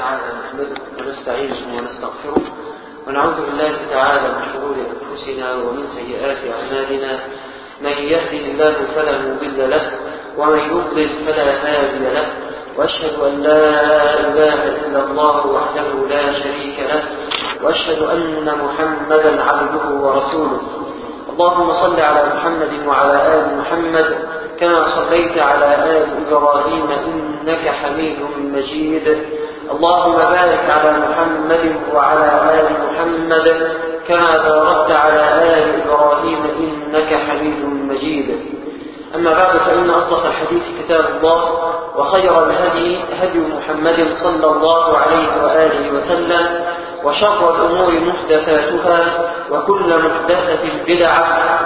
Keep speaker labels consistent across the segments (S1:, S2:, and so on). S1: تعالى نحمده ونستعينه ونستغفره ونعوذ بالله تعالى من شرور أنفسنا ومن سيئات أعمالنا من يهد الله فلا مضل له ومن يضلل فلا هادي له وأشهد أن لا إله إلا الله وحده لا شريك له وأشهد أن محمدا عبده ورسوله اللهم صل على محمد وعلى آل محمد كما صليت على آل إبراهيم إنك حميد مجيد اللهم بارك على محمد وعلى آل محمد كما باركت على آل إبراهيم إنك حميد مجيد أما بعد فإن أصدق الحديث كتاب الله وخير الهدي هدي محمد صلى الله عليه وآله وسلم وشر الأمور محدثاتها وكل محدثة بدعة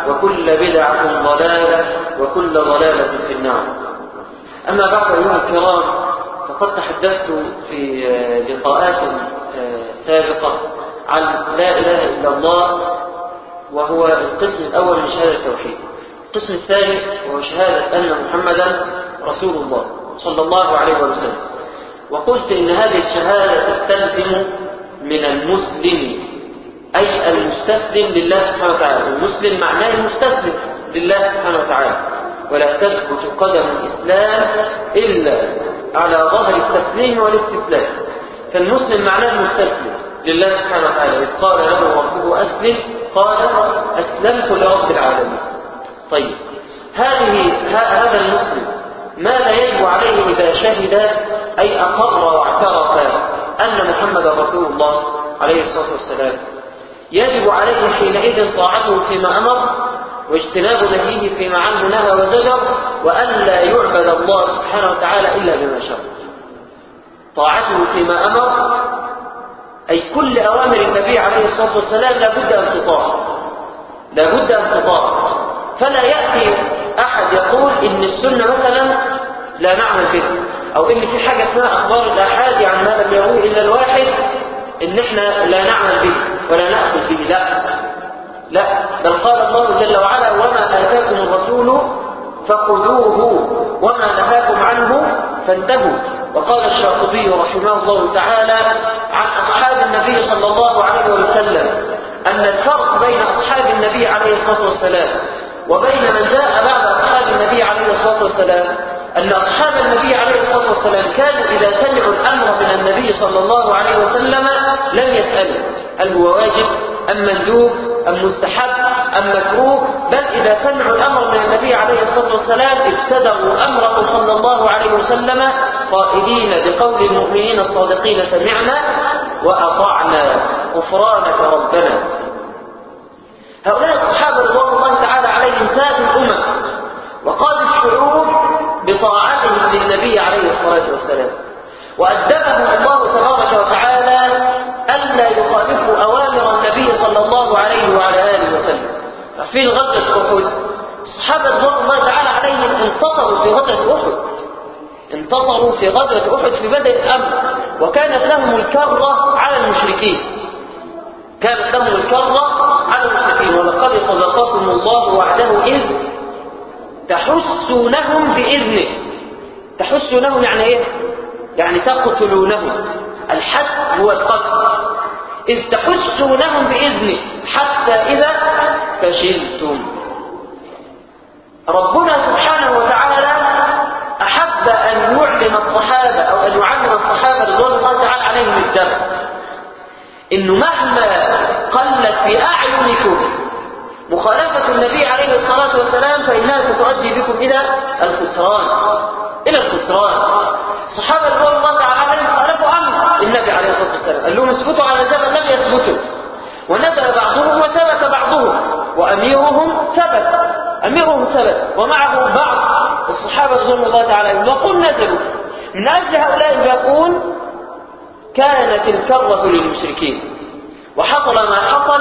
S1: وكل بدعة ضلالة وكل ضلالة في النار أما بعد أيها الكرام وقد تحدثت في آه، لقاءات آه، سابقة عن لا إله إلا الله وهو القسم الأول من شهادة التوحيد القسم الثاني هو شهادة أن محمدا رسول الله صلى الله عليه وسلم وقلت إن هذه الشهادة تستلزم من المسلم أي المستسلم لله سبحانه وتعالى المسلم معناه المستسلم لله سبحانه وتعالى ولا تثبت قدم الإسلام إلا على ظهر التسليم والاستسلام فالمسلم معناه المستسلم لله سبحانه وتعالى إذ قال له ربه أسلم قال أسلمت لرب العالمين طيب هذه هذا المسلم ماذا يجب عليه إذا شهد أي أقر واعترف أن محمد رسول الله عليه الصلاة والسلام يجب عليه حينئذ طاعته فيما أمر واجتناب نهيه فيما عنه نهى وزجر وألا يعبد الله سبحانه وتعالى إلا بما شرع طاعته فيما أمر أي كل أوامر النبي عليه الصلاة والسلام لابد أن تطاع لابد أن تطاع فلا يأتي أحد يقول إن السنة مثلا لا نعمل بها أو إن في حاجة اسمها أخبار الآحاد عن ما لم يروه إلا الواحد إن إحنا لا نعمل به ولا نأخذ به لا
S2: لا بل قال الله جل وعلا وما آتاكم
S1: الرسول فخذوه وما نهاكم عنه فانتهوا وقال الشاطبي رحمه الله تعالى عن أصحاب النبي صلى الله عليه وسلم أن الفرق بين أصحاب النبي عليه الصلاة والسلام وبين من جاء بعد أصحاب النبي عليه الصلاة والسلام أن أصحاب النبي عليه الصلاة والسلام كانوا إذا سمعوا الأمر من النبي صلى الله عليه وسلم لم يسألوا هل هو واجب أم مندوب أم مستحب أم مكروه بل إذا سمعوا الأمر من النبي عليه الصلاة والسلام ابتدروا أمره صلى الله عليه وسلم قائلين بقول المؤمنين الصادقين سمعنا وأطعنا غفرانك ربنا هؤلاء الصحابة رضوان الله تعالى عليهم ساد الأمم وقاد الشعوب بطاعتهم للنبي عليه الصلاة والسلام وأدبهم الله تبارك وتعالى ألا يخالفوا أوامر النبي صلى الله عليه وعلى آله وسلم في غزوة أحد الصحابة رضوان الله تعالى عليهم انتصروا في غزوة أحد انتصروا في غزوة أحد في بدء الأمر وكانت لهم الكرة على المشركين كانت لهم الكرة على المشركين ولقد صدقكم الله وعده إذ تحسونهم بإذنه تحسونهم يعني إيه؟ يعني تقتلونهم الحد هو القتل إذ تحسونهم بإذنه حتى إذا فشلتم ربنا سبحانه وتعالى أحب أن يعلم الصحابة أو أن يعلم الصحابة رضوان الله تعالى عليهم الدرس إنه مهما قلت في أعينكم مخالفة النبي عليه الصلاة والسلام فإنها ستؤدي بكم إلى الخسران إلى الخسران
S2: الصحابة رضوان
S1: الله تعالى وسلم قال لهم اثبتوا على جبل لم يثبتوا
S2: ونزل بعضهم وثبت بعضهم
S1: وأميرهم ثبت أميرهم ثبت ومعه بعض الصحابة رضوان الله تعالى عليهم وقل نزلوا من أجل هؤلاء الباقون كانت الكرة للمشركين وحصل ما حصل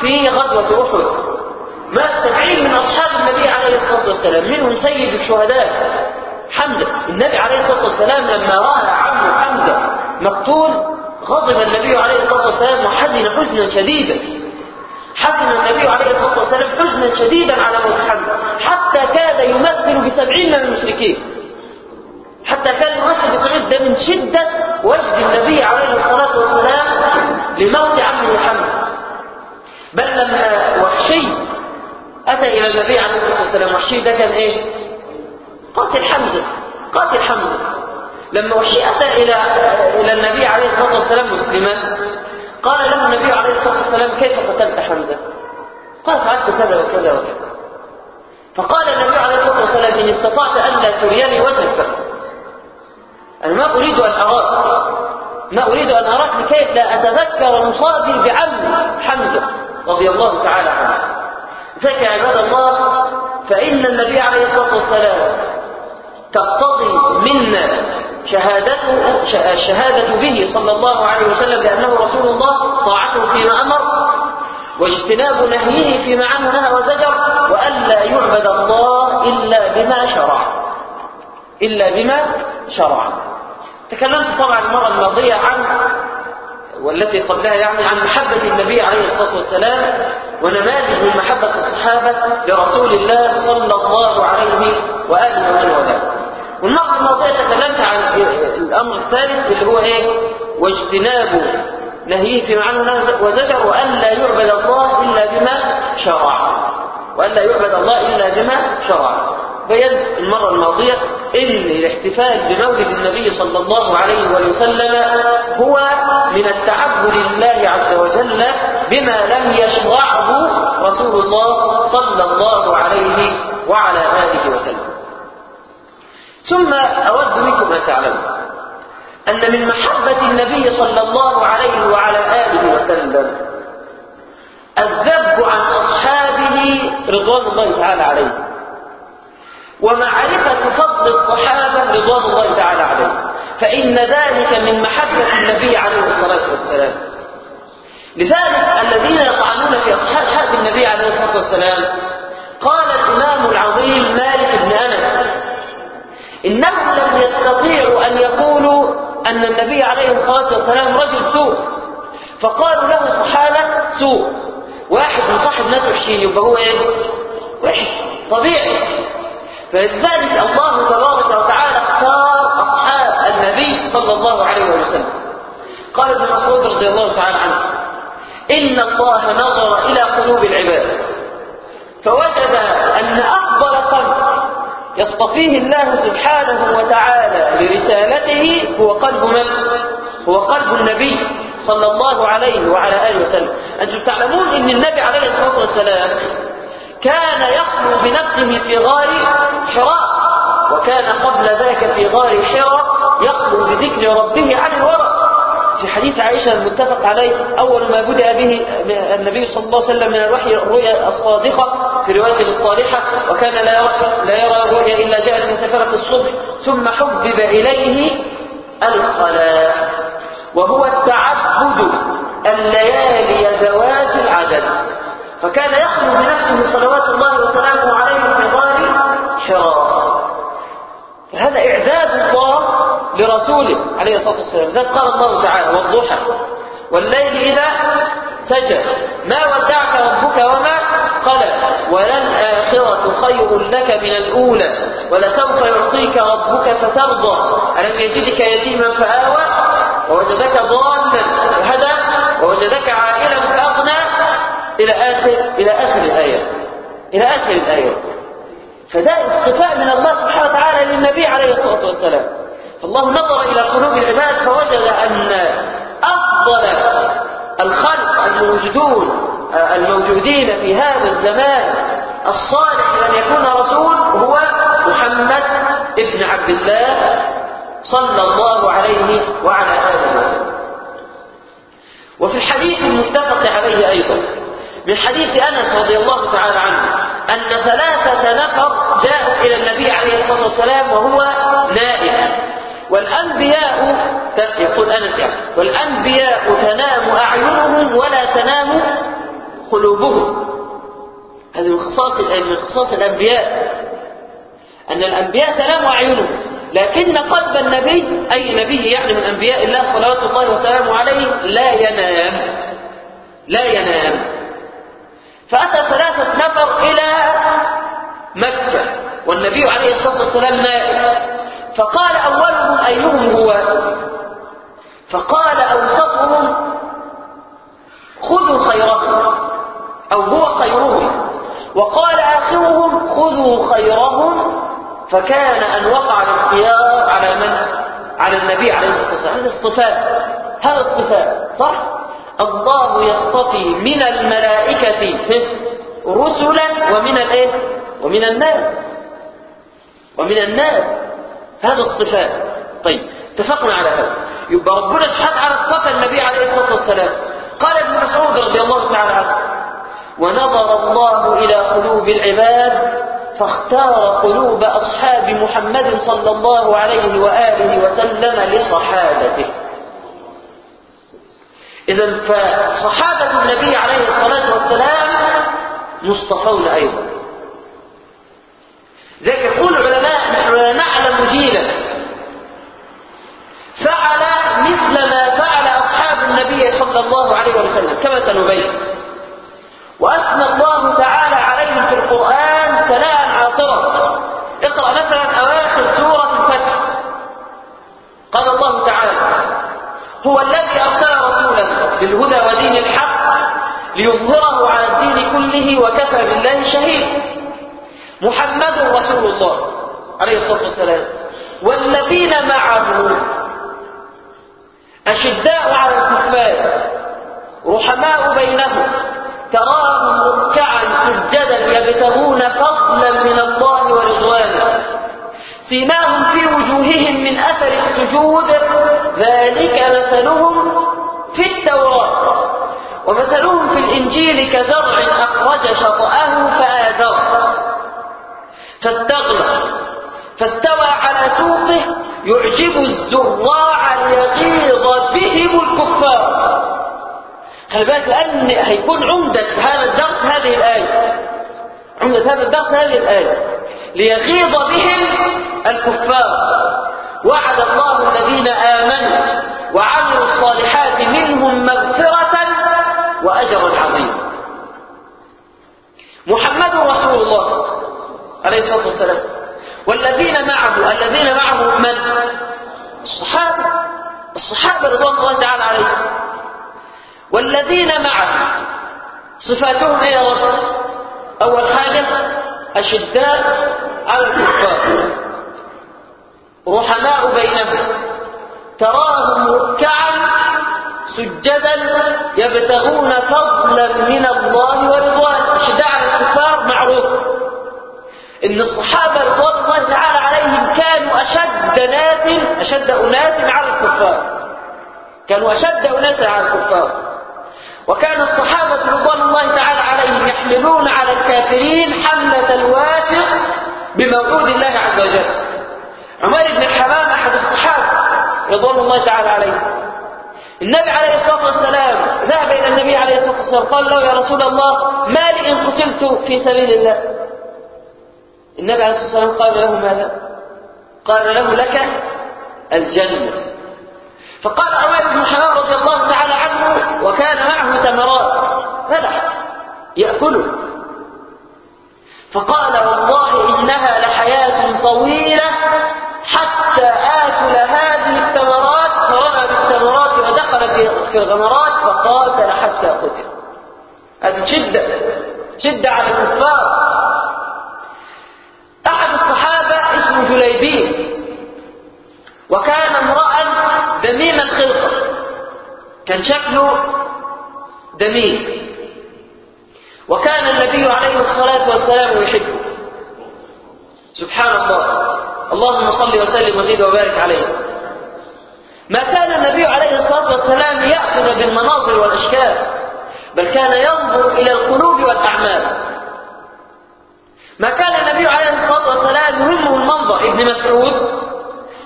S1: في غزوة أحد مات سبعين من أصحاب النبي عليه الصلاة والسلام منهم سيد الشهداء حمزة النبي عليه الصلاة والسلام لما رأى عمه حمزة مقتول غضب النبي عليه الصلاة والسلام وحزن حزنا شديدا حزن النبي عليه الصلاة والسلام حزنا شديدا على موت محمد حتى كاد يمثل بسبعين من المشركين حتى كان يمثل بسعود ده من شدة وجد النبي عليه الصلاة والسلام لموت عمه محمد بل لما آه، وحشي أتى إلى النبي عليه الصلاة والسلام وحشي ده كان إيه؟ قاتل حمزة قاتل حمزة لما وحي إلى إلى النبي عليه الصلاة والسلام مسلما قال له النبي عليه الصلاة والسلام كيف قتلت حمزة؟ قال فعلت كذا وكذا وكذا فقال النبي عليه الصلاة والسلام إن استطعت ألا تريني وجهك أنا ما أريد أن أراك ما أريد أن أراك لكي لا أتذكر مصابي بعم حمزة رضي الله تعالى عنه ذكى عباد الله فإن النبي عليه الصلاة والسلام تقتضي منا شهادته الشهادة به صلى الله عليه وسلم لأنه رسول الله طاعته فيما أمر واجتناب نهيه فيما عنه نهى وزجر وألا يعبد الله إلا بما شرع إلا بما شرع تكلمت طبعا المرة الماضية عن والتي قبلها يعني عن محبة النبي عليه الصلاة والسلام ونماذج من محبة الصحابة لرسول الله صلى الله عليه وآله وسلم الأمر الثالث اللي هو إيه واجتناب نهيه في معنى وزجر لا يعبد الله إلا بما شرع وألا يعبد الله إلا بما شرع بيان المرة الماضية إن الاحتفال بمولد النبي صلى الله عليه وسلم هو من التعبد لله عز وجل بما لم يشرعه رسول الله صلى الله عليه وعلى آله وسلم ثم أود منكم أن تعلموا أن من محبة النبي صلى الله عليه وعلى آله وسلم الذب عن أصحابه رضوان الله تعالى عليه ومعرفة فضل الصحابة رضوان الله تعالى عليه فإن ذلك من محبة النبي عليه الصلاة والسلام لذلك الذين يطعنون في أصحاب حد النبي عليه الصلاة والسلام قال الإمام العظيم مالك بن أنس إنهم لم يستطيعوا أن يقولوا أن النبي عليه الصلاة والسلام رجل سوء فقالوا له صحابة سوء واحد صاحب ناس وحشين يبقى هو ايه؟ وحش طبيعي
S2: فلذلك الله تبارك وتعالى اختار أصحاب النبي صلى الله عليه وسلم
S1: قال ابن مسعود رضي الله تعالى عنه إن الله نظر إلى قلوب العباد فوجد أن أقوى يصطفيه الله سبحانه وتعالى لرسالته هو قلب من؟ هو قلب النبي صلى الله عليه وعلى آله وسلم أنتم تعلمون أن النبي عليه الصلاة والسلام كان يخلو بنفسه في غار حراء وكان قبل ذاك في غار حراء يخلو بذكر ربه عن الورق في حديث عائشة المتفق عليه أول ما بدأ به النبي صلى الله عليه وسلم من الوحي الرؤيا الصادقة في رواية الصالحة وكان لا يرى, لا يرى الرؤيا إلا جاءت من سفرة الصبح ثم حبب إليه الخلاء وهو التعبد الليالي ذوات العدد فكان يخلو بنفسه صلوات الله وسلامه عليه في غار حرارة
S2: فهذا إعداد الله لرسوله
S1: عليه الصلاة والسلام ذات قال الله تعالى والضحى والليل إذا سجى ما ودعك ربك وما قلب وللآخرة خير لك من الأولى ولسوف يعطيك ربك فترضى ألم يجدك يتيما فآوى ووجدك ضالا فهدى ووجدك عائلا فأغنى إلى آخر إلى آخر الآية إلى آخر الآية فده اصطفاء من الله سبحانه وتعالى للنبي عليه الصلاة والسلام فالله نظر إلى قلوب العباد فوجد أن أفضل
S2: الخلق الموجودون
S1: آه، الموجودين في هذا الزمان الصالح لأن يكون رسول هو محمد ابن عبد الله صلى الله عليه وعلى آله وسلم وفي الحديث المتفق عليه أيضا من حديث أنس رضي الله تعالى عنه أن ثلاثة نفر جاءوا إلى النبي عليه الصلاة والسلام وهو نائم والأنبياء يقول أنس يعني والأنبياء تنام أعينهم ولا تنام قلوبهم هذه من خصائص من خصائص الأنبياء أن الأنبياء تنام أعينهم لكن قلب النبي أي نبي يعني من أنبياء الله صلوات الله وسلامه عليه لا ينام لا ينام فأتى ثلاثة نفر إلى مكة والنبي عليه الصلاة والسلام نائم
S2: فقال أولهم أيهم هو
S1: فقال أوسطهم خذوا خيرهم أو هو خيرهم وقال آخرهم خذوا خيرهم فكان أن وقع الاختيار على من؟ على النبي عليه الصلاة والسلام هذا اصطفاء هذا اصطفاء صح؟ الله يصطفي من الملائكة رسلا ومن الايه؟ ومن الناس ومن الناس هذا الصفات طيب اتفقنا على هذا يبقى ربنا سبحانه على الصفة النبي عليه الصلاة والسلام قال ابن مسعود رضي الله تعالى عنه ونظر الله إلى قلوب العباد فاختار قلوب أصحاب محمد صلى الله عليه وآله وسلم لصحابته إذا فصحابة النبي عليه الصلاة والسلام مصطفون أيضا لذلك يقول العلماء نحن لا نعلم جيلا فعل مثل ما فعل أصحاب النبي صلى الله عليه وسلم كما سنبين وأثنى الله تعالى عليهم في القرآن ثناء عاطرا اقرأ مثلا أواخر سورة الفتح قال الله تعالى هو الذي أرسل رسوله بالهدى ودين الحق
S2: ليظهره على الدين كله وكفى بالله شهيد
S1: محمد رسول الله عليه الصلاة والسلام والذين معه أشداء على الكفار رحماء بينهم تراهم ركعا سجدا يبتغون فضلا من الله ورضوانه سيماهم في وجوههم من أثر السجود ذلك مثلهم في التوراة ومثلهم في الإنجيل كزرع أخرج شطأه فآزره فاستغلى فاستوى على سوقه يعجب الزراع ليغيظ بهم الكفار خلي بالك لأن هيكون عمدة هذا الدرس هذه الآية عمدة هذا الدرس هذه الآية ليغيظ بهم الكفار وعد الله الذين آمنوا وعملوا الصالحات منهم مغفرة وأجرا عظيما محمد رسول الله عليه الصلاة والسلام والذين معه الذين معه من؟ الصحابة الصحابة رضوان الله تعالى عليهم والذين معه صفاتهم ايه يا أول حاجة أشداء على الكفار رحماء بينهم تراهم ركعا سجدا يبتغون فضلا من الله ورضوانه ان الصحابة رضوان الله تعالى عليهم كانوا اشد ناس اشد اناس على الكفار كانوا اشد اناس على الكفار وكان الصحابة رضوان الله تعالى عليهم يحملون على الكافرين حملة الوافق بموعود الله عز وجل
S2: عمر بن الحمام
S1: احد الصحابة رضوان الله تعالى عليه النبي عليه الصلاة والسلام ذهب إلى النبي عليه الصلاة والسلام قال له يا رسول الله ما لي إن قتلت في سبيل الله النبي عليه الصلاة والسلام قال له ماذا؟ قال له لك الجنة فقال عمر بن حرام رضي الله تعالى عنه وكان معه تمرات فلح يأكله فقال والله إنها لحياة طويلة حتى آكل هذه التمرات فرأى بالتمرات ودخل في الغمرات فقاتل حتى قتل هذه شدة شدة على الكفار أحد الصحابة اسمه جليبيب وكان امرأ دميم الخلقة كان شكله دميم وكان النبي عليه الصلاة والسلام يحبه سبحان الله اللهم صل وسلم وزيد وبارك عليه ما كان النبي عليه الصلاة والسلام يأخذ بالمناظر والأشكال بل كان ينظر إلى القلوب والأعمال ما كان النبي عليه الصلاة والسلام يهمه المنظر ابن مسعود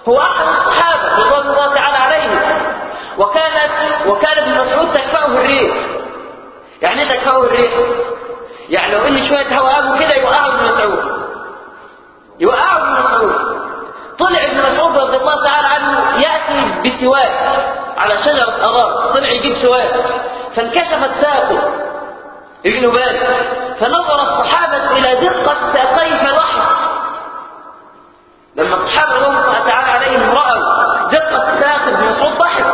S1: هو أحد الصحابة رضوان الله تعالى عليه وكانت وكان ابن مسعود تكفأه الريح يعني ايه تكفأه الريح؟ يعني لو ان شوية هواء ابو كده يوقعه ابن مسعود يوقعه ابن مسعود طلع ابن مسعود رضي الله تعالى عنه يأتي بسواك على شجرة أغار طلع يجيب سواك فانكشفت ساقه ابن باز فنظر الصحابة إلى دقة ساقيه فضحوا لما الصحابة رضي الله تعالى عليهم رأوا دقة ساق ابن مسعود ضحك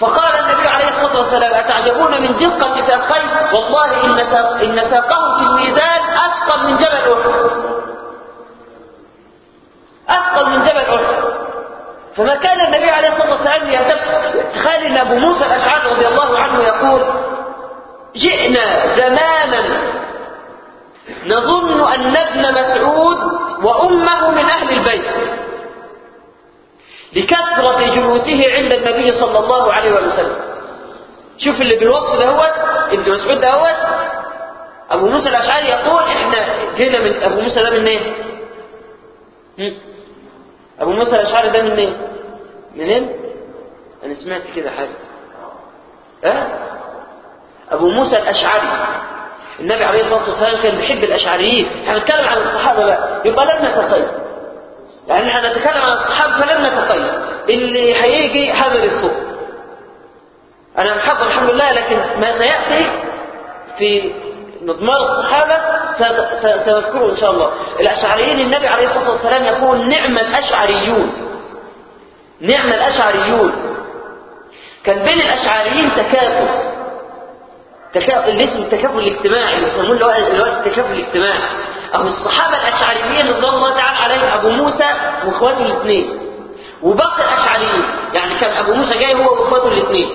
S1: فقال النبي عليه الصلاة والسلام أتعجبون من دقة ساقيه والله إن إن ساقه في الميزان أثقل من جبل أحد أثقل من جبل أحد فما كان النبي عليه الصلاة والسلام يهتف خالد أبو موسى الأشعري رضي الله عنه يقول جئنا زمانا نظن أن ابن مسعود وأمه من أهل البيت لكثرة جلوسه عند النبي صلى الله عليه وسلم شوف اللي بالوصف دهوت ابن مسعود دهوت أبو موسى الأشعري يقول إحنا جينا من أبو موسى ده من إيه؟ أبو موسى الأشعري ده من إيه؟ منين؟ إيه؟ أنا سمعت كده حاجة أه؟ أبو موسى الأشعري النبي عليه الصلاة والسلام كان بيحب الأشعريين احنا بنتكلم عن الصحابة بقى يبقى لم نتقيد لأن يعني احنا بنتكلم عن الصحابة فلم نتقيد اللي هيجي هذا رزقه أنا محضر الحمد لله لكن ما سيأتي في مضمار الصحابة سنذكره إن شاء الله الأشعريين النبي عليه الصلاة والسلام يقول نعم الأشعريون نعم الأشعريون كان بين الأشعريين تكاثر تكا... اللي اسمه التكافل الاجتماعي يسمون الوقت التكافل الاجتماعي أو الصحابة الأشعريين رضي الله تعالى عليهم أبو موسى وإخواته الاثنين وباقي الأشعريين يعني كان أبو موسى جاي هو وإخواته الاثنين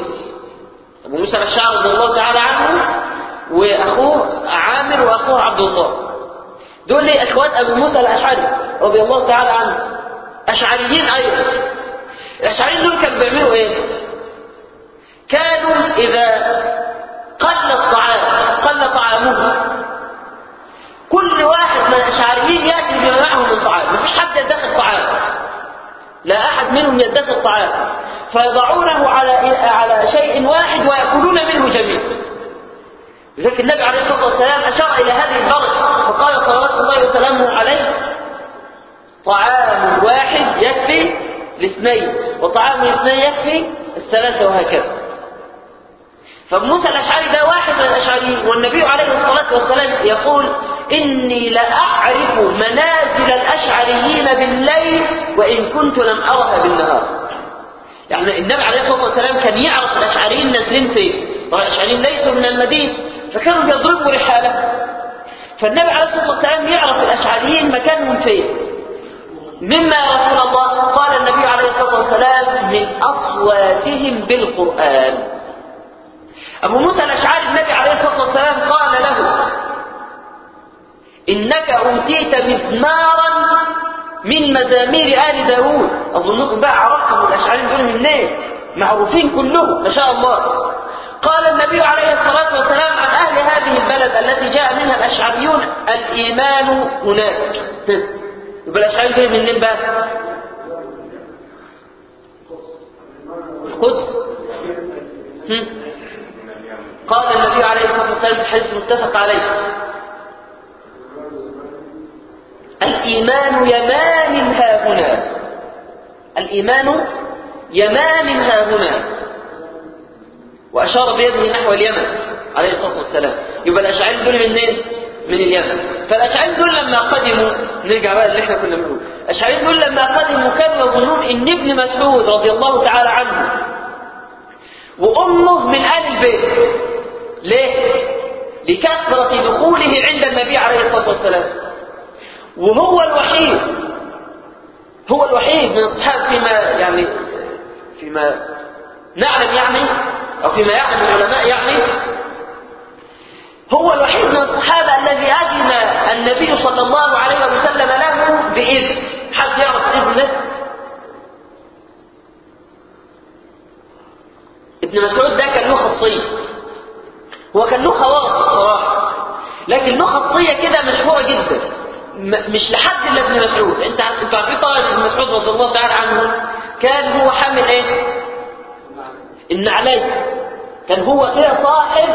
S1: أبو موسى الأشعري رضي الله تعالى عنه وأخوه عامر وأخوه عبد الله دول لي إخوات أبو موسى الأشعري رضي الله تعالى عنه أشعريين أيضا الأشعريين دول كانوا بيعملوا إيه؟ كانوا إذا قل الطعام قل طعامه كل واحد من الاشعريين ياتي بما معه من طعام مفيش حد يدخل طعام لا احد منهم يدخل طعام فيضعونه على إيه؟ على شيء واحد وياكلون منه جميعا لذلك النبي عليه الصلاه والسلام اشار الى هذه البركه فقال صلوات الله وسلامه عليه طعام واحد يكفي الاثنين وطعام الاثنين يكفي الثلاثه وهكذا فموسى الأشعري ده واحد من الأشعريين والنبي عليه الصلاة والسلام يقول إني لأعرف منازل الأشعريين بالليل وإن كنت لم أرها بالنهار يعني النبي عليه الصلاة والسلام كان يعرف الأشعريين نازلين فين والأشعريين ليسوا من المدينة فكانوا بيضربوا رحالة فالنبي عليه الصلاة والسلام يعرف الأشعريين مكانهم فين مما يا رسول الله قال النبي عليه الصلاة والسلام من أصواتهم بالقرآن أبو موسى الأشعري النبي عليه الصلاة والسلام قال له إنك أوتيت مزمارا من مزامير آل داوود أظنكم بقى عرفتم الأشعري دول منين معروفين كلهم ما شاء الله قال النبي عليه الصلاة والسلام عن أهل هذه البلد التي جاء منها الأشعريون الإيمان هناك يبقى الأشعري دول منين بقى القدس قال النبي عليه الصلاة والسلام في الحديث المتفق عليه الإيمان يمان ها هنا الإيمان يمان ها هنا وأشار بيده نحو اليمن عليه الصلاة والسلام يبقى الاشعري دول من ايه؟ من اليمن فالاشعري دول لما قدموا نرجع بقى اللي احنا كنا بنقول الاشعري دول لما قدموا كانوا يظنون إن ابن مسعود رضي الله تعالى عنه وأمه من آل البيت ليه؟ لكثرة دخوله عند النبي عليه الصلاة والسلام وهو الوحيد هو الوحيد من أصحاب فيما يعني فيما نعلم يعني أو فيما يعلم العلماء يعني هو الوحيد من الصحابة الذي أذن النبي صلى الله عليه وسلم له بإذن حد يعرف إذنه ابن مسعود ده كان له خاصية هو كان له خواص صراحة لكن له خاصية كده مشهورة جدا مش لحد الا ابن مسعود انت انتوا عارفين ايه طبعا ابن مسعود رضي الله تعالى عنه كان هو حامل ايه؟ النعلين كان هو كده صاحب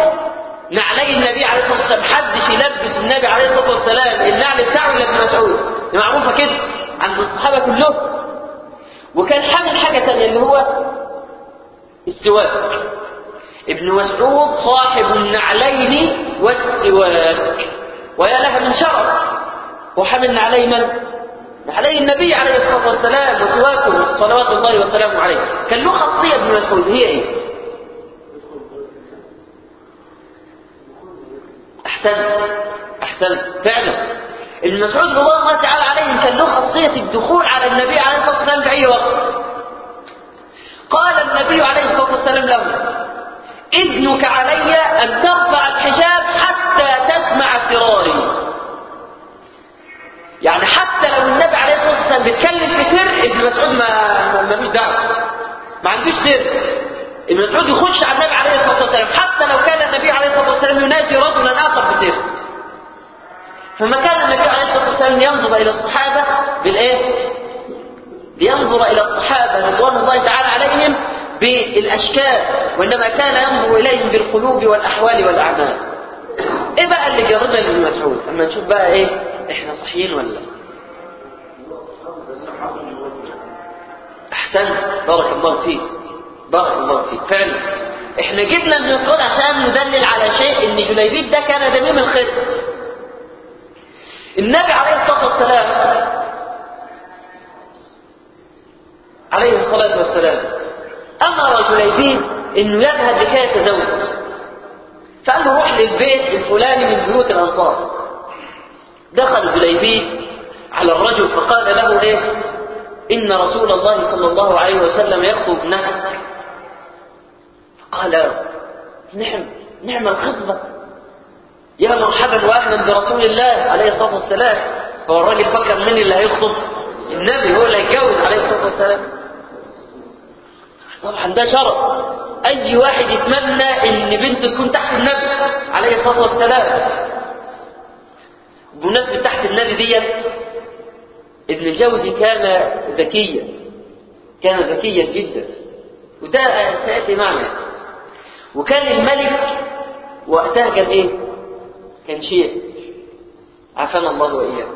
S1: نعلي النبي عليه الصلاه والسلام محدش يلبس النبي عليه الصلاه والسلام النعل بتاعه الا ابن مسعود دي معروفه كده عند الصحابه كلهم وكان حامل حاجه ثانيه اللي هو السواك ابن مسعود صاحب النعلين والسواك ويا لها من شرف وحمل عليه من؟ عليه النبي عليه الصلاة والسلام وسواكه صلوات الله وسلامه عليه كان له خاصية ابن مسعود هي ايه؟ أحسنت أحسنت فعلا ابن مسعود رضي الله تعالى عليه كان له خاصية الدخول على النبي عليه الصلاة والسلام في أي وقت قال النبي عليه الصلاة والسلام له إذنك علي أن ترفع الحجاب حتى تسمع سراري يعني حتى لو النبي عليه الصلاة والسلام بيتكلم في سر ابن مسعود ما ملوش دعوة ما عندوش سر ابن مسعود يخش على النبي عليه الصلاة والسلام حتى لو كان النبي عليه الصلاة والسلام يناجي رجلا آخر بسر فما كان النبي عليه الصلاة والسلام ينظر إلى الصحابة بالإيه؟ لينظر إلى الصحابة رضوان الله تعالى عليهم بالأشكال وإنما كان ينظر إليهم بالقلوب والأحوال والأعمال إيه بقى اللي جربنا لابن مسعود أما نشوف بقى إيه إحنا صحيين ولا لا
S2: أحسن بارك الله فيك
S1: بارك الله فيك فعلا احنا جبنا ابن مسعود عشان ندلل على شيء ان جليبيب ده كان دميم الخير النبي عليه الصلاة والسلام
S2: عليه الصلاة والسلام
S1: أمر جليبيب إنه يذهب لكي يتزوج فقال له روح للبيت الفلاني من بيوت الأنصار دخل جليبيب على الرجل فقال له إيه إن رسول الله صلى الله عليه وسلم يخطب ابنك فقال نعم نعم الخطبة يا مرحبا وأهلا برسول الله عليه الصلاة والسلام هو الراجل فكر من اللي هيخطب النبي هو اللي هيتجوز عليه الصلاة والسلام طبعا ده شرط
S2: اي واحد يتمنى ان
S1: بنته تكون تحت النبي عليه الصلاه والسلام بمناسبه تحت النبي ديت ابن الجوزي كان ذكيا كان ذكيا جدا وده سياتي معنا وكان الملك وقتها كان ايه؟ كان شيء عافانا الله واياه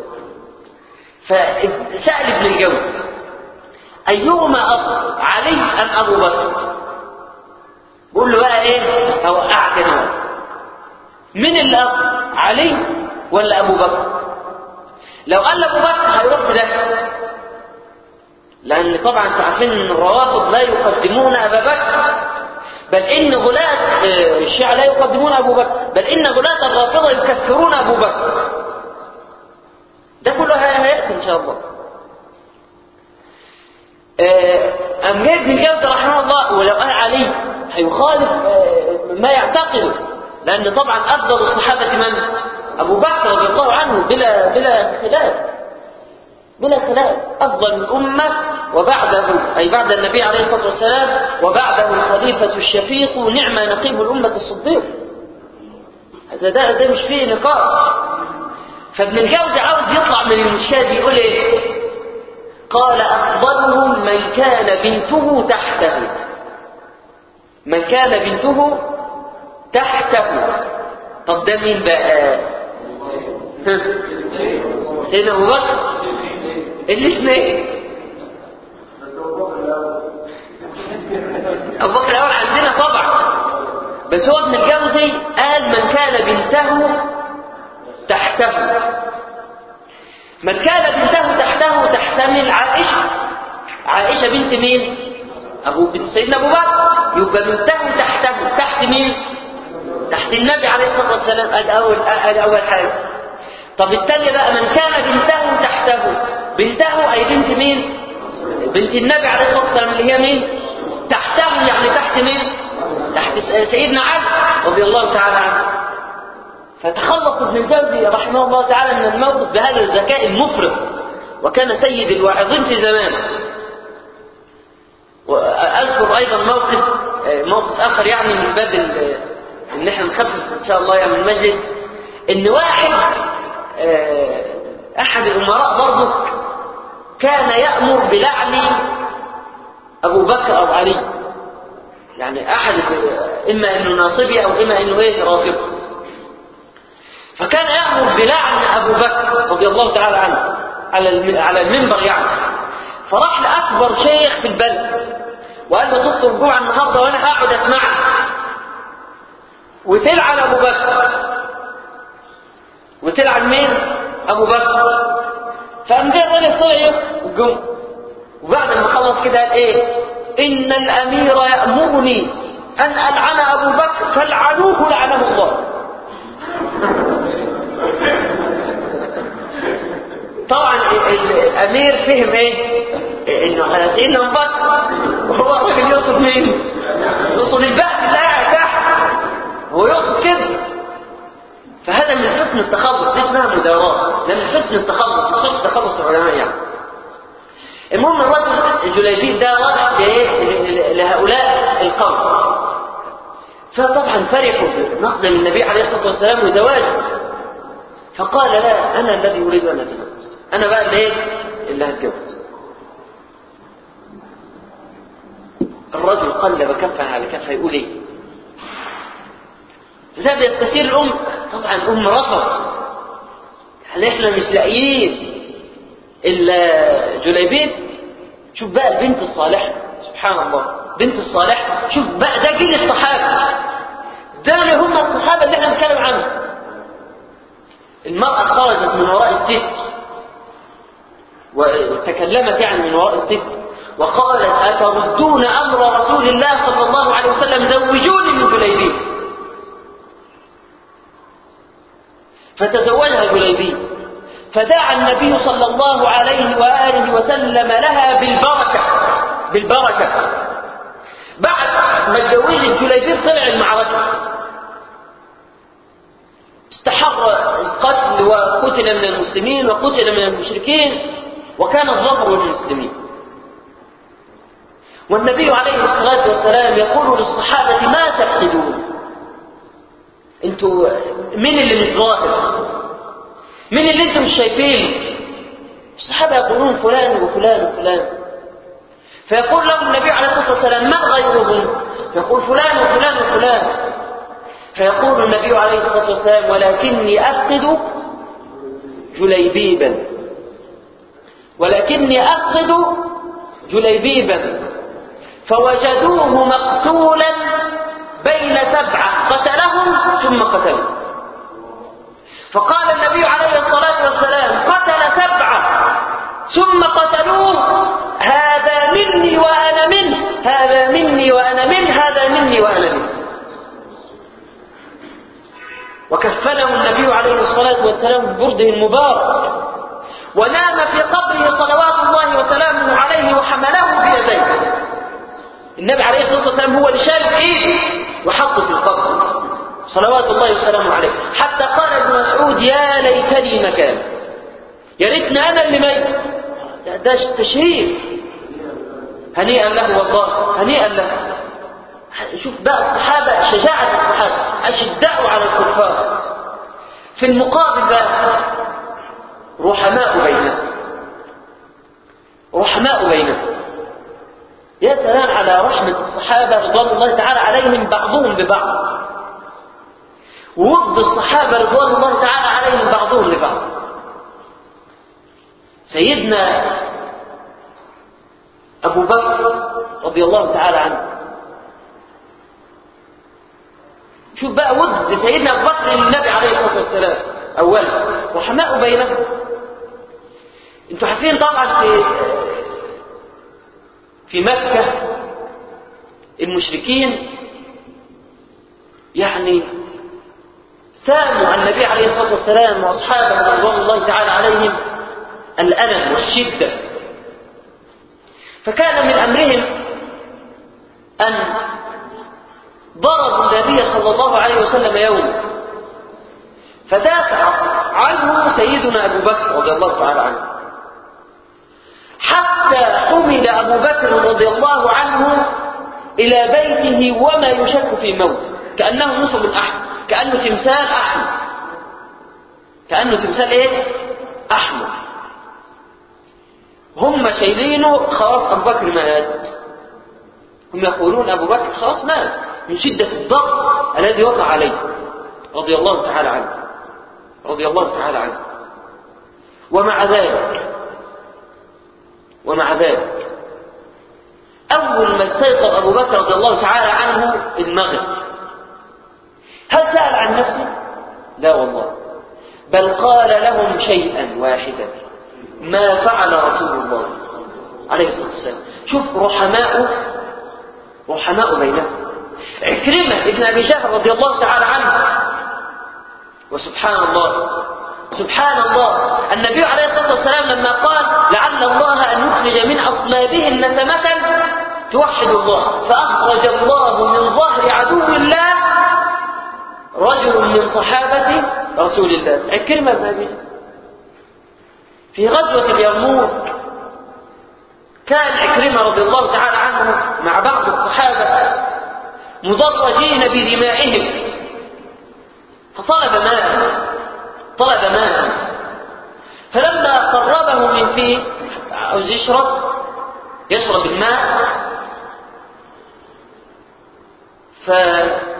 S1: فسال ابن الجوزي
S2: أيهما أفضل علي أم
S1: أبو بكر؟ قول له بقى إيه؟ أوقعك أنا مين اللي أفضل؟ علي ولا أبو بكر؟ لو قال أبو بكر هيروح في ده لأن طبعا أنتم عارفين إن الروافض لا يقدمون أبا بكر بل إن غلاة آه، الشيعة لا يقدمون أبو بكر بل إن غلاة الرافضة يكفرون أبو بكر ده كله هيأتي إن شاء الله أمجاد بن جوزي رحمه الله ولو قال عليه هيخالف آه، ما يعتقده لأن طبعا أفضل الصحابة من؟ أبو بكر رضي الله عنه بلا بلا خلاف بلا خلاف أفضل الأمة وبعده أي بعد النبي عليه الصلاة والسلام وبعده الخليفة الشفيق نعم نقيب الأمة الصديق هذا ده, ده مش فيه نقاش فابن الجوزي عاوز يطلع من المشكلة يقول إيه؟ قال أفضلهم من كان بنته تحته من كان بنته تحته طب ده مين بقى هنا إيه أبو بكر الاثنين إيه؟ أبو بكر الأول عندنا طبعا
S2: بس هو ابن الجوزي قال من كان بنته
S1: تحته من كان بنته تحته تحتمل عائشة عائشة بنت مين؟ أبو بنت سيدنا أبو بكر يبقى بنته تحته تحت مين؟ تحت النبي عليه الصلاة والسلام ادي أول أول حاجة طب الثانية بقى من كان بنته تحته بنته أي بنت مين؟ بنت النبي عليه الصلاة والسلام اللي هي مين؟
S2: تحته يعني تحت
S1: مين؟ تحت سيدنا عبد رضي الله تعالى عنه فتخلص ابن الجوزي رحمه الله تعالى من الموقف بهذا الذكاء المفرط وكان سيد الواعظين في زمانه وأذكر أيضا موقف موقف آخر يعني من باب إن احنا نخفف إن شاء الله يعني المجلس إن واحد آه، أحد الأمراء برضه
S2: كان يأمر بلعن
S1: أبو بكر أو علي يعني أحد آه، إما إنه ناصبي أو إما إنه إيه رافضه فكان يأمر بلعن أبو بكر رضي الله تعالى عنه على على المنبر يعني فراح لأكبر شيخ في البلد وقال له تذكر جوع النهارده وأنا هقعد أسمعك وتلعن أبو بكر وتلعن مين؟ أبو بكر فقام جه طلع طلع وبعد ما خلص كده قال إيه؟ إن الأمير يأمرني أن ألعن أبو بكر فالعنوه لعنه الله طبعا الامير فهم ايه, إيه، انه هنسئل لنبطل وهو الراجل يقصد مين يقصد البحث اللي قاعد تحت هو يقصد كده
S2: فهذا من حسن التخلص دي اسمها مداواه ده من حسن التخلص من حسن
S1: تخلص العلماء يعني المهم الرجل الجليبيب ده راح إيه؟ لهؤلاء القوم فطبعا فرحوا بنقد النبي عليه الصلاه والسلام وزواجه
S2: فقال لا انا الذي اريد ان اتزوج انا بقى اللي ايه اللي هتجوز
S1: الرجل قلب كفه على كفه يقول ايه ذهب يستشير الام طبعا الام رفض هل احنا مش لاقيين الا جليبيب شوف بقى البنت الصالحه سبحان الله بنت الصالحه شوف بقى ده جيل الصحابه
S2: ده اللي هم الصحابه اللي احنا بنتكلم
S1: عنهم المرأة خرجت من وراء الست وتكلمت يعني من وراء الست وقالت أتردون أمر رسول الله صلى الله عليه وسلم زوجوني من جليبيب فتزوجها جليبيب فدعا النبي صلى الله عليه وآله وسلم لها بالبركة بالبركة بعد ما تزوج جليبيب طلع المعركة استحر القتل وقتل من المسلمين وقتل من المشركين وكان الظهر للمسلمين والنبي عليه الصلاة والسلام يقول للصحابة ما تفقدون انتوا مين اللي متظاهر مين اللي انتم مش شايفين؟ الصحابة يقولون فلان وفلان وفلان فيقول لهم النبي عليه الصلاة والسلام من غيرهم يقول فلان وفلان وفلان فيقول النبي عليه الصلاة والسلام ولكني أفقد جليبيبا ولكني أقصد جليبيبا فوجدوه مقتولا بين سبعة قتلهم ثم قتلوا فقال النبي عليه الصلاة والسلام قتل سبعة ثم قتلوه هذا مني وأنا منه هذا مني وأنا منه هذا مني وأنا منه وكفله النبي عليه الصلاة والسلام ببرده المبارك ونام في قبره صلوات الله وسلامه عليه وحمله بيديه النبي عليه الصلاة والسلام هو اللي شال إيده وحطه في القبر صلوات الله وسلامه عليه حتى قال ابن مسعود يا ليتني مكان يا ريتني أنا اللي ميت ده تشريف هنيئا له والله هنيئا له شوف بقى الصحابة شجاعة الصحابة أشداء على الكفار في المقابل بقى رحماء بينهم رحماء بينهم
S2: يا سلام على رحمة الصحابة رضوان الله تعالى عليهم بعضهم ببعض وود الصحابة رضوان الله تعالى عليهم بعضهم ببعض
S1: سيدنا أبو بكر رضي الله تعالى عنه شوف بقى ود سيدنا أبو بكر للنبي عليه الصلاة والسلام أولا رحماء بينهم انتوا عارفين طبعا في في مكة المشركين يعني ساموا النبي عليه الصلاة والسلام وأصحابه رضوان الله تعالى عليهم الألم والشدة فكان من أمرهم أن ضربوا النبي صلى الله عليه وسلم يوما فدافع عنه سيدنا أبو بكر رضي الله تعالى عنه حتى حمل أبو بكر رضي الله عنه إلى بيته وما يشك في موته كأنه نصب الأحمر كأنه تمثال أحمر كأنه تمثال إيه؟ أحمر هم شايلينه خلاص أبو بكر مات هم يقولون أبو بكر خلاص مات من شدة الضغط الذي وقع عليه رضي الله تعالى عنه رضي الله تعالى عنه ومع ذلك ومع ذلك أول ما استيقظ أبو بكر رضي الله تعالى عنه المغرب هل سأل عن نفسه؟ لا والله بل قال لهم شيئا واحدا ما فعل رسول الله عليه الصلاة والسلام شوف رحماؤه رحماء بينهم عكرمة ابن أبي جهل رضي الله تعالى عنه وسبحان الله سبحان الله النبي عليه الصلاة والسلام لما قال لعل الله أن يخرج من أصلابهم نسمة توحد الله فأخرج الله من ظهر عدو الله رجل من صحابة رسول الله الكلمة الثانية في غزوة اليرموك كان عكرمة رضي الله تعالى عنه مع بعض الصحابة مضرجين بدمائهم فطلب ماء طلب ماء فلما قربه من فيه عاوز يشرب يشرب الماء فسمع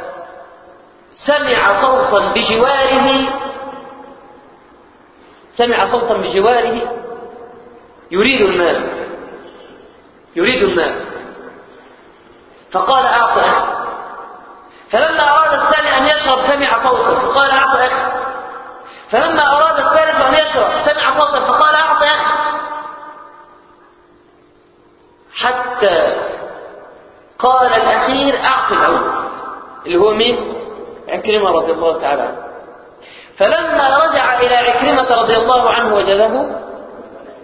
S1: صوتا بجواره سمع صوتا بجواره يريد الماء يريد الماء فقال أعطه فلما أراد الثاني أن يشرب فلما أراد الثالث أن يشرب سمع صوتا فقال أعطي حتى قال الأخير أعطي الأول اللي هو مين؟ عكرمة رضي الله تعالى عنه فلما رجع إلى عكرمة رضي الله عنه وجده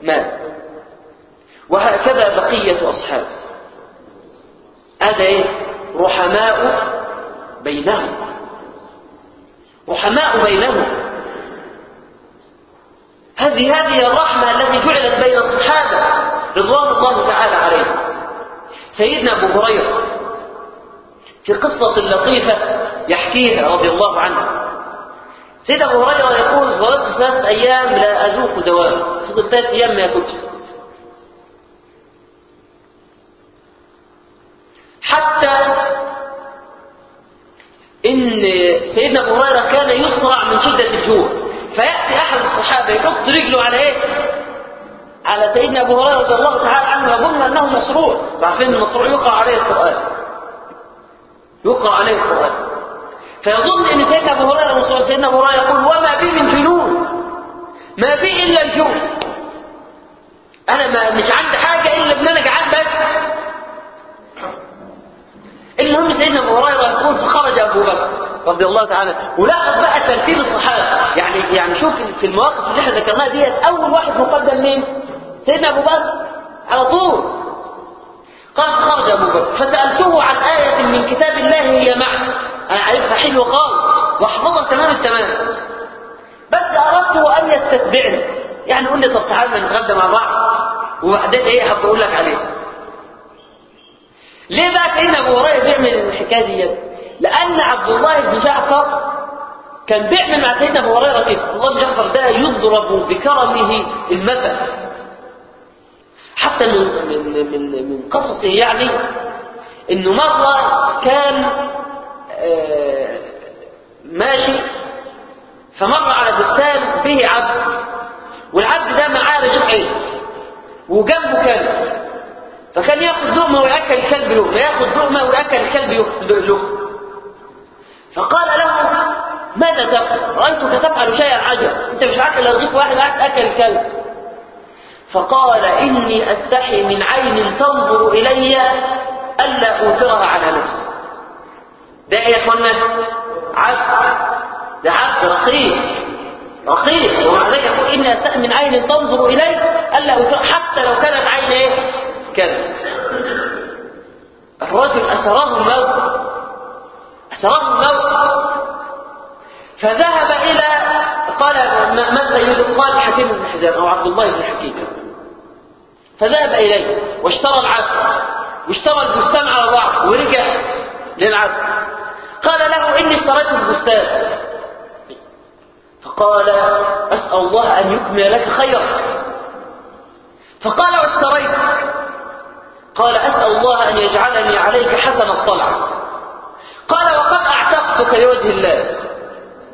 S1: مات وهكذا بقية أصحابه هذا إيه؟ رحماء بينهم رحماء بينهم هذه هذه الرحمة التي جعلت بين الصحابة رضوان الله تعالى عليهم سيدنا أبو هريرة في قصة لطيفة يحكيها رضي الله عنه سيدنا أبو هريرة يقول ظللت ثلاث أيام لا أذوق دواء فضل ثلاث أيام ما يأكلش حتى إن سيدنا أبو هريرة كان يصرع من شدة الجوع فيأتي أحد الصحابة يحط رجله على إيه؟ على سيدنا أبو هريرة رضي الله تعالى عنه يظن أنه مسروع عارفين المشروع يقرأ عليه القرآن يقرأ عليه القرآن فيظن أن سيدنا أبو هريرة سيدنا أبو هريرة يقول وما بي من جنون ما بي إلا الجنون أنا ما مش عندي حاجة إلا إن أنا جعان بس المهم سيدنا أبو هريرة يقول فخرج أبو بكر رضي الله تعالى ولاحظ بقى ترتيب الصحابة يعني يعني شوف في المواقف اللي احنا ذكرناها ديت أول واحد مقدم مين؟ سيدنا أبو بكر على طول قال خرج أبو بكر فسألته عن آية من كتاب الله هي معك أنا عارفها حلو خالص واحفظها تمام التمام بس أردت أن يستتبعني يعني قول لي طب تعالى نتغدى مع بعض وبعدين إيه هبقى أقول لك عليه ليه بقى سيدنا أبو هريرة بيعمل الحكاية ديت؟ لأن عبد الله بن جعفر كان بيعمل مع سيدنا أبو هريرة كيف؟ إيه؟ عبد الله بن جعفر ده يضرب بكرمه المثل حتى من من من من قصصه يعني إنه مرة كان آه، ماشي فمر على بستان به عبد والعبد ده معاه رجل عين وجنبه كلب فكان ياخذ لقمه وياكل الكلب لقمه ياخذ لقمه وياكل الكلب لقمه فقال له ماذا تفعل؟ رأيتك تفعل شيئا عجبا، أنت مش عارف إلا تضيف واحد قاعد أكل كلب. فقال إني أستحي من عين تنظر إلي ألا أوثرها على نفسي. ده إيه يا إخوانا؟ عبد ده عبد رقيق رقيق ومع يقول إني أستحي من عين تنظر إلي ألا أوثرها حتى لو كانت عين إيه؟ كذا.
S2: الرجل أسراه الموت
S1: تغموا فذهب إلى قال من سيده؟ قال حكيم بن حزام أو عبد الله بن حكيم فذهب إليه واشترى العبد واشترى البستان على الرعب ورجع للعبد
S2: قال له إني اشتريت البستان
S1: فقال أسأل الله أن يكمل لك خيرا فقال واشتريت قال أسأل الله أن يجعلني عليك حسن الطلعة قال وقد أعتقتك لوجه الله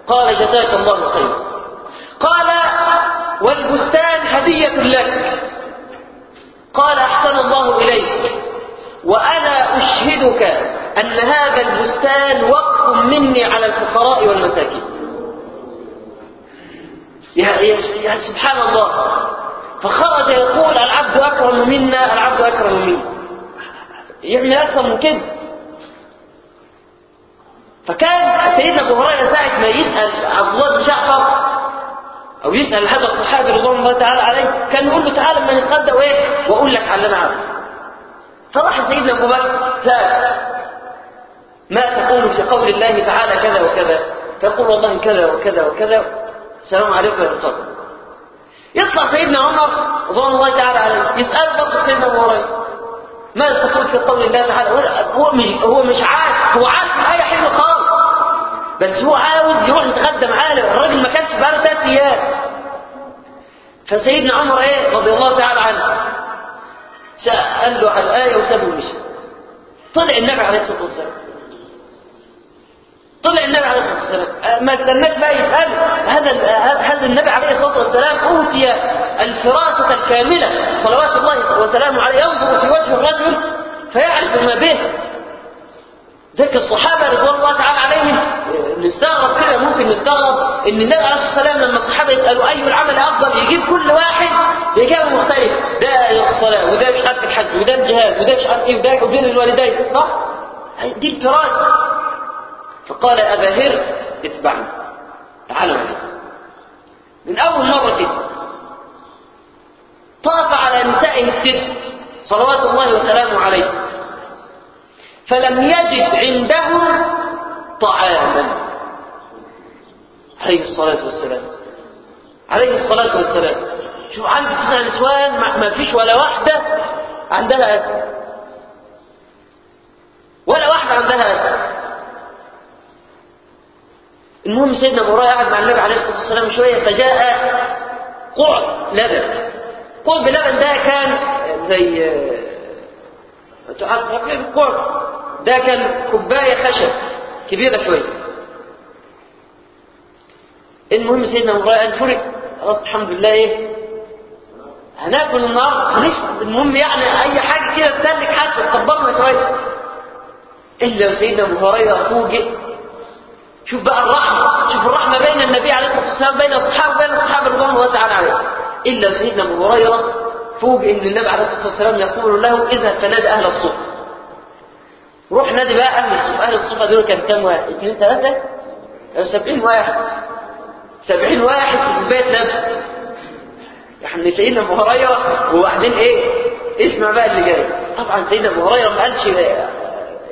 S1: قال جزاك الله خيرا قال والبستان هدية لك قال أحسن الله إليك وأنا أشهدك أن هذا البستان وقف مني على الفقراء والمساكين يا سبحان الله فخرج يقول العبد أكرم منا العبد أكرم منا يعني أكرم من كده فكان سيدنا ابو هريره ساعه ما يسال عبد الله بن جعفر او يسال هذا الصحابي رضوان الله تعالى عليه كان يقول له تعالى ما نتغدى وايه واقول لك على اللي انا عارف فراح سيدنا ابو بكر سال ما تقول في قول الله تعالى كذا وكذا فيقول والله كذا وكذا وكذا السلام عليكم يا صدق يطلع سيدنا عمر رضوان الله تعالى عليه يسال برضه سيدنا ابو هريره ماذا تقول في قول الله تعالى هو مش هو مش عارف هو عارف الايه حلوه خالص بس هو عاوز يروح يتقدم عالم الراجل ما كانش بقاله ثلاث ايام فسيدنا عمر ايه رضي الله تعالى عنه قال له على الايه وسابه ومشي طلع النبي عليه الصلاه والسلام طلع النبي عليه الصلاه والسلام ما استناش بقى يسال هذا هذا النبي عليه الصلاه والسلام اوتي الفراسه الكامله صلوات الله وسلامه عليه ينظر في وجه الرجل فيعرف ما به ذكر الصحابة رضوان الله تعالى عليهم نستغرب كده ممكن نستغرب ان النبي عليه الصلاة والسلام لما الصحابة يسألوا أي العمل أفضل يجيب كل واحد إجابة مختلفة ده الصلاة وده مش عارف الحج وده الجهاد وده مش عارف إيه وده وبين الوالدين صح؟ دي الفراد فقال أبا هر اتبعني تعالوا من أول مرة كده طاف على نسائه التسع صلوات الله وسلامه عليه فلم يجد عندهم طعاما عليه الصلاة والسلام عليه الصلاة والسلام شوف عندي تسع نسوان ما فيش ولا واحدة عندها أكل
S2: ولا واحدة عندها أكل
S1: المهم سيدنا ابو هريره قعد مع النبي عليه الصلاه والسلام شويه فجاء قعد لبن قعد لبن ده كان زي آه، تعرف إيه؟ قعد ده كان كوباية خشب كبيرة شوية المهم سيدنا هريرة قال فرق خلاص الحمد لله ايه هناكل النار هنشرب المهم يعني اي حاجة كده تسلك حتى تطبقنا شوية الا وسيدنا ابو هريرة فوجئ شوف بقى الرحمة شوف الرحمة بين النبي عليه الصلاة والسلام بين الصحابة بين الصحابة رضوان الله تعالى عليهم إلا سيدنا أبو هريرة فوجئ إن النبي عليه الصلاة والسلام يقول له إذا تنادى أهل الصوف روح نادي بقى اهل الصفه اهل الصفه دول كان كام واحد؟ اثنين ثلاثه؟ كانوا 70 واحد 70 واحد في بيت نبي يعني احنا سيدنا ابو هريره
S2: وبعدين ايه؟ اسمع بقى اللي جاي طبعا سيدنا ابو هريره ما قالش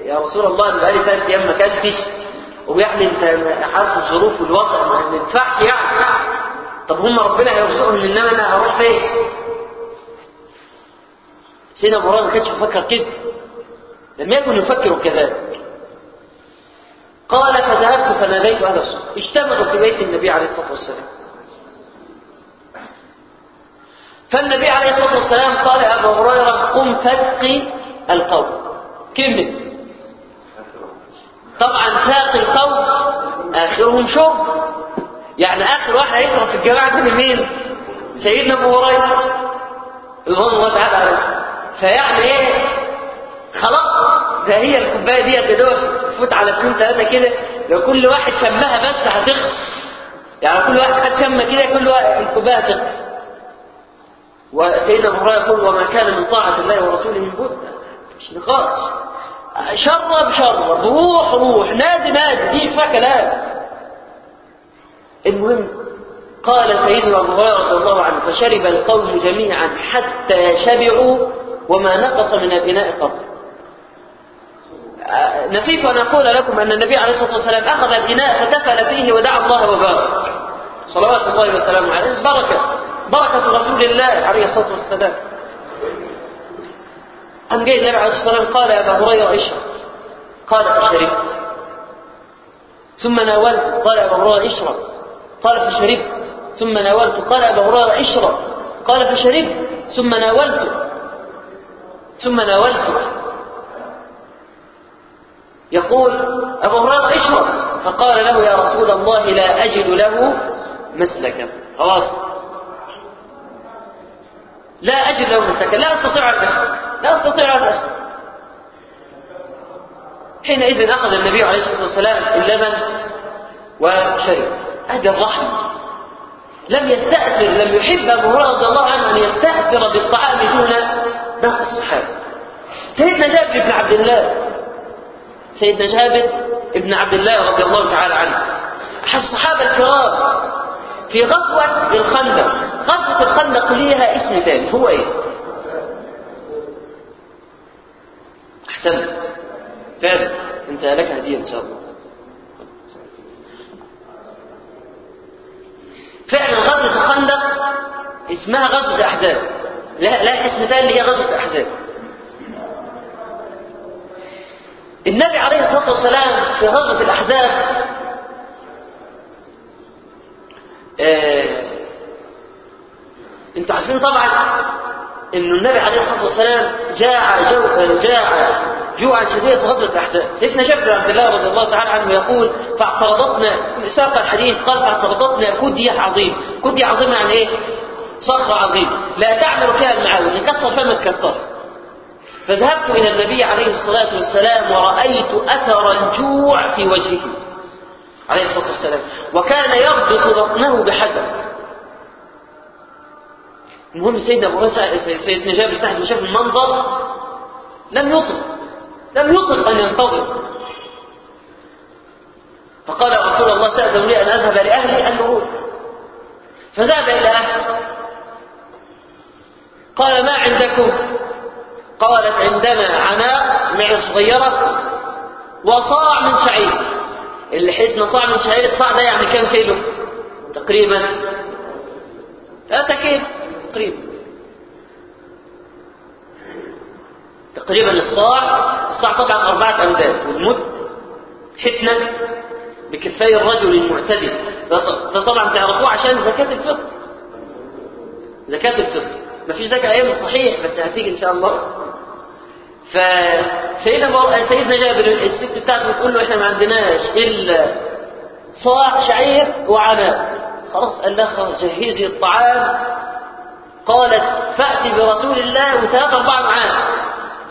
S1: يا رسول الله انا بقالي ثلاث ايام ما اكلتش ويعني انت حاسس الظروف والوضع ما ينفعش يعني طب هم ربنا هيرزقهم انما انا هروح فين؟ سيدنا ابو هريره ما كانش بيفكر كده لم يكن يفكر كذلك
S2: قال فذهبت فناديت أهل الصبح اجتمعوا في بيت
S1: النبي عليه الصلاة والسلام فالنبي عليه الصلاة والسلام قال يا أبا هريرة قم فسقي القوم كمل طبعا ساق القوم آخرهم شرب يعني آخر واحد هيشرب في الجماعة دي مين؟ سيدنا أبو هريرة الله تعالى فيعني إيه؟ خلاص ده هي الكوبايه ديت يا دوب تفوت على اثنين ثلاثه كده لو كل واحد شمها بس هتخلص يعني كل واحد خد شمه كده كل واحد الكوبايه هتخلص وسيدنا ابو هريره يقول وما كان من طاعه الله ورسوله من بد مش نقاش شر بشر روح روح نادي نادي دي فيها كلام المهم قال سيدنا ابو هريره رضي الله عنه فشرب القوم جميعا حتى شبعوا وما نقص من الاناء قط نسيت أن أقول لكم أن النبي عليه الصلاة والسلام أخذ الإناء فتفل فيه ودعا الله وبارك صلوات الله وسلامه عليه بركة
S2: بركة رسول الله عليه الصلاة والسلام أم جاي النبي عليه الصلاة والسلام قال يا أبا هريرة اشرب
S1: قال فشربت ثم ناولت قال يا أبا هريرة اشرب قال فشربت ثم ناولت قال أبا هريرة اشرب قال فشربت ثم ناولت ثم ناولت يقول أبو هريرة اشرب فقال له يا رسول الله لا أجد له مسلكا خلاص لا أجد له مسلكا لا أستطيع أن أشرب لا أستطيع أن أشرب حينئذ أخذ النبي عليه الصلاة والسلام اللبن وشرب هذه الرحمة لم يستأثر لم يحب أبو هريرة رضي الله عنه أن يستأثر بالطعام دون باقي الصحابة سيدنا جابر بن عبد الله سيدنا جابر ابن عبد الله رضي الله تعالى عنه أحد الصحابة الكرام
S2: في غزوة الخندق غزوة الخندق ليها اسم ثاني هو ايه؟ أحسن فعلا أنت لك هدية إن شاء الله
S1: فعلا غزوة الخندق اسمها غزوة أحزاب لا لا اسم ثاني هي غزوة أحزاب النبي عليه الصلاة والسلام في غزوة الأحزاب آه، انتوا عارفين طبعا انه النبي عليه الصلاة والسلام جاع جوعا جاع جوعا شديدا في غزوة الأحزاب سيدنا جابر عبد الله رضي الله تعالى عنه يقول فاعترضتنا ساق الحديث قال فاعترضتنا كدية عظيم كدية عظيمة يعني ايه؟ صخرة عظيمة لا تعمل فيها المعاون ان فما تكسر فذهبت إلى النبي عليه الصلاة والسلام ورأيت أثر الجوع في وجهه عليه الصلاة والسلام وكان يربط بطنه بحجر المهم سيدنا أبو سيدنا جابر سعد شاف المنظر لم يطق لم يطق أن ينتظر فقال رسول الله سأذن لي أن أذهب لأهلي أن روح فذهب إلى أهله قال ما عندكم قالت عندنا عناء معي صغيرة وصاع من شعير اللي حسنا صاع من شعير الصاع ده يعني كم كيلو تقريبا ثلاثة كيلو تقريبا تقريبا الصاع الصاع طبعا أربعة أمداد والمد حتنا بكفاية الرجل المعتدل ده طبعا تعرفوه عشان زكاة الفطر زكاة الفطر مفيش زكاة أيام صحيح بس هتيجي إن شاء الله فسيدنا بر... سيدنا جابر الست بتاعته بتقول له احنا ما عندناش الا صاع شعير وعنب خلاص قال لها خلاص جهزي الطعام قالت فأتي برسول الله وثلاثة أربعة معاه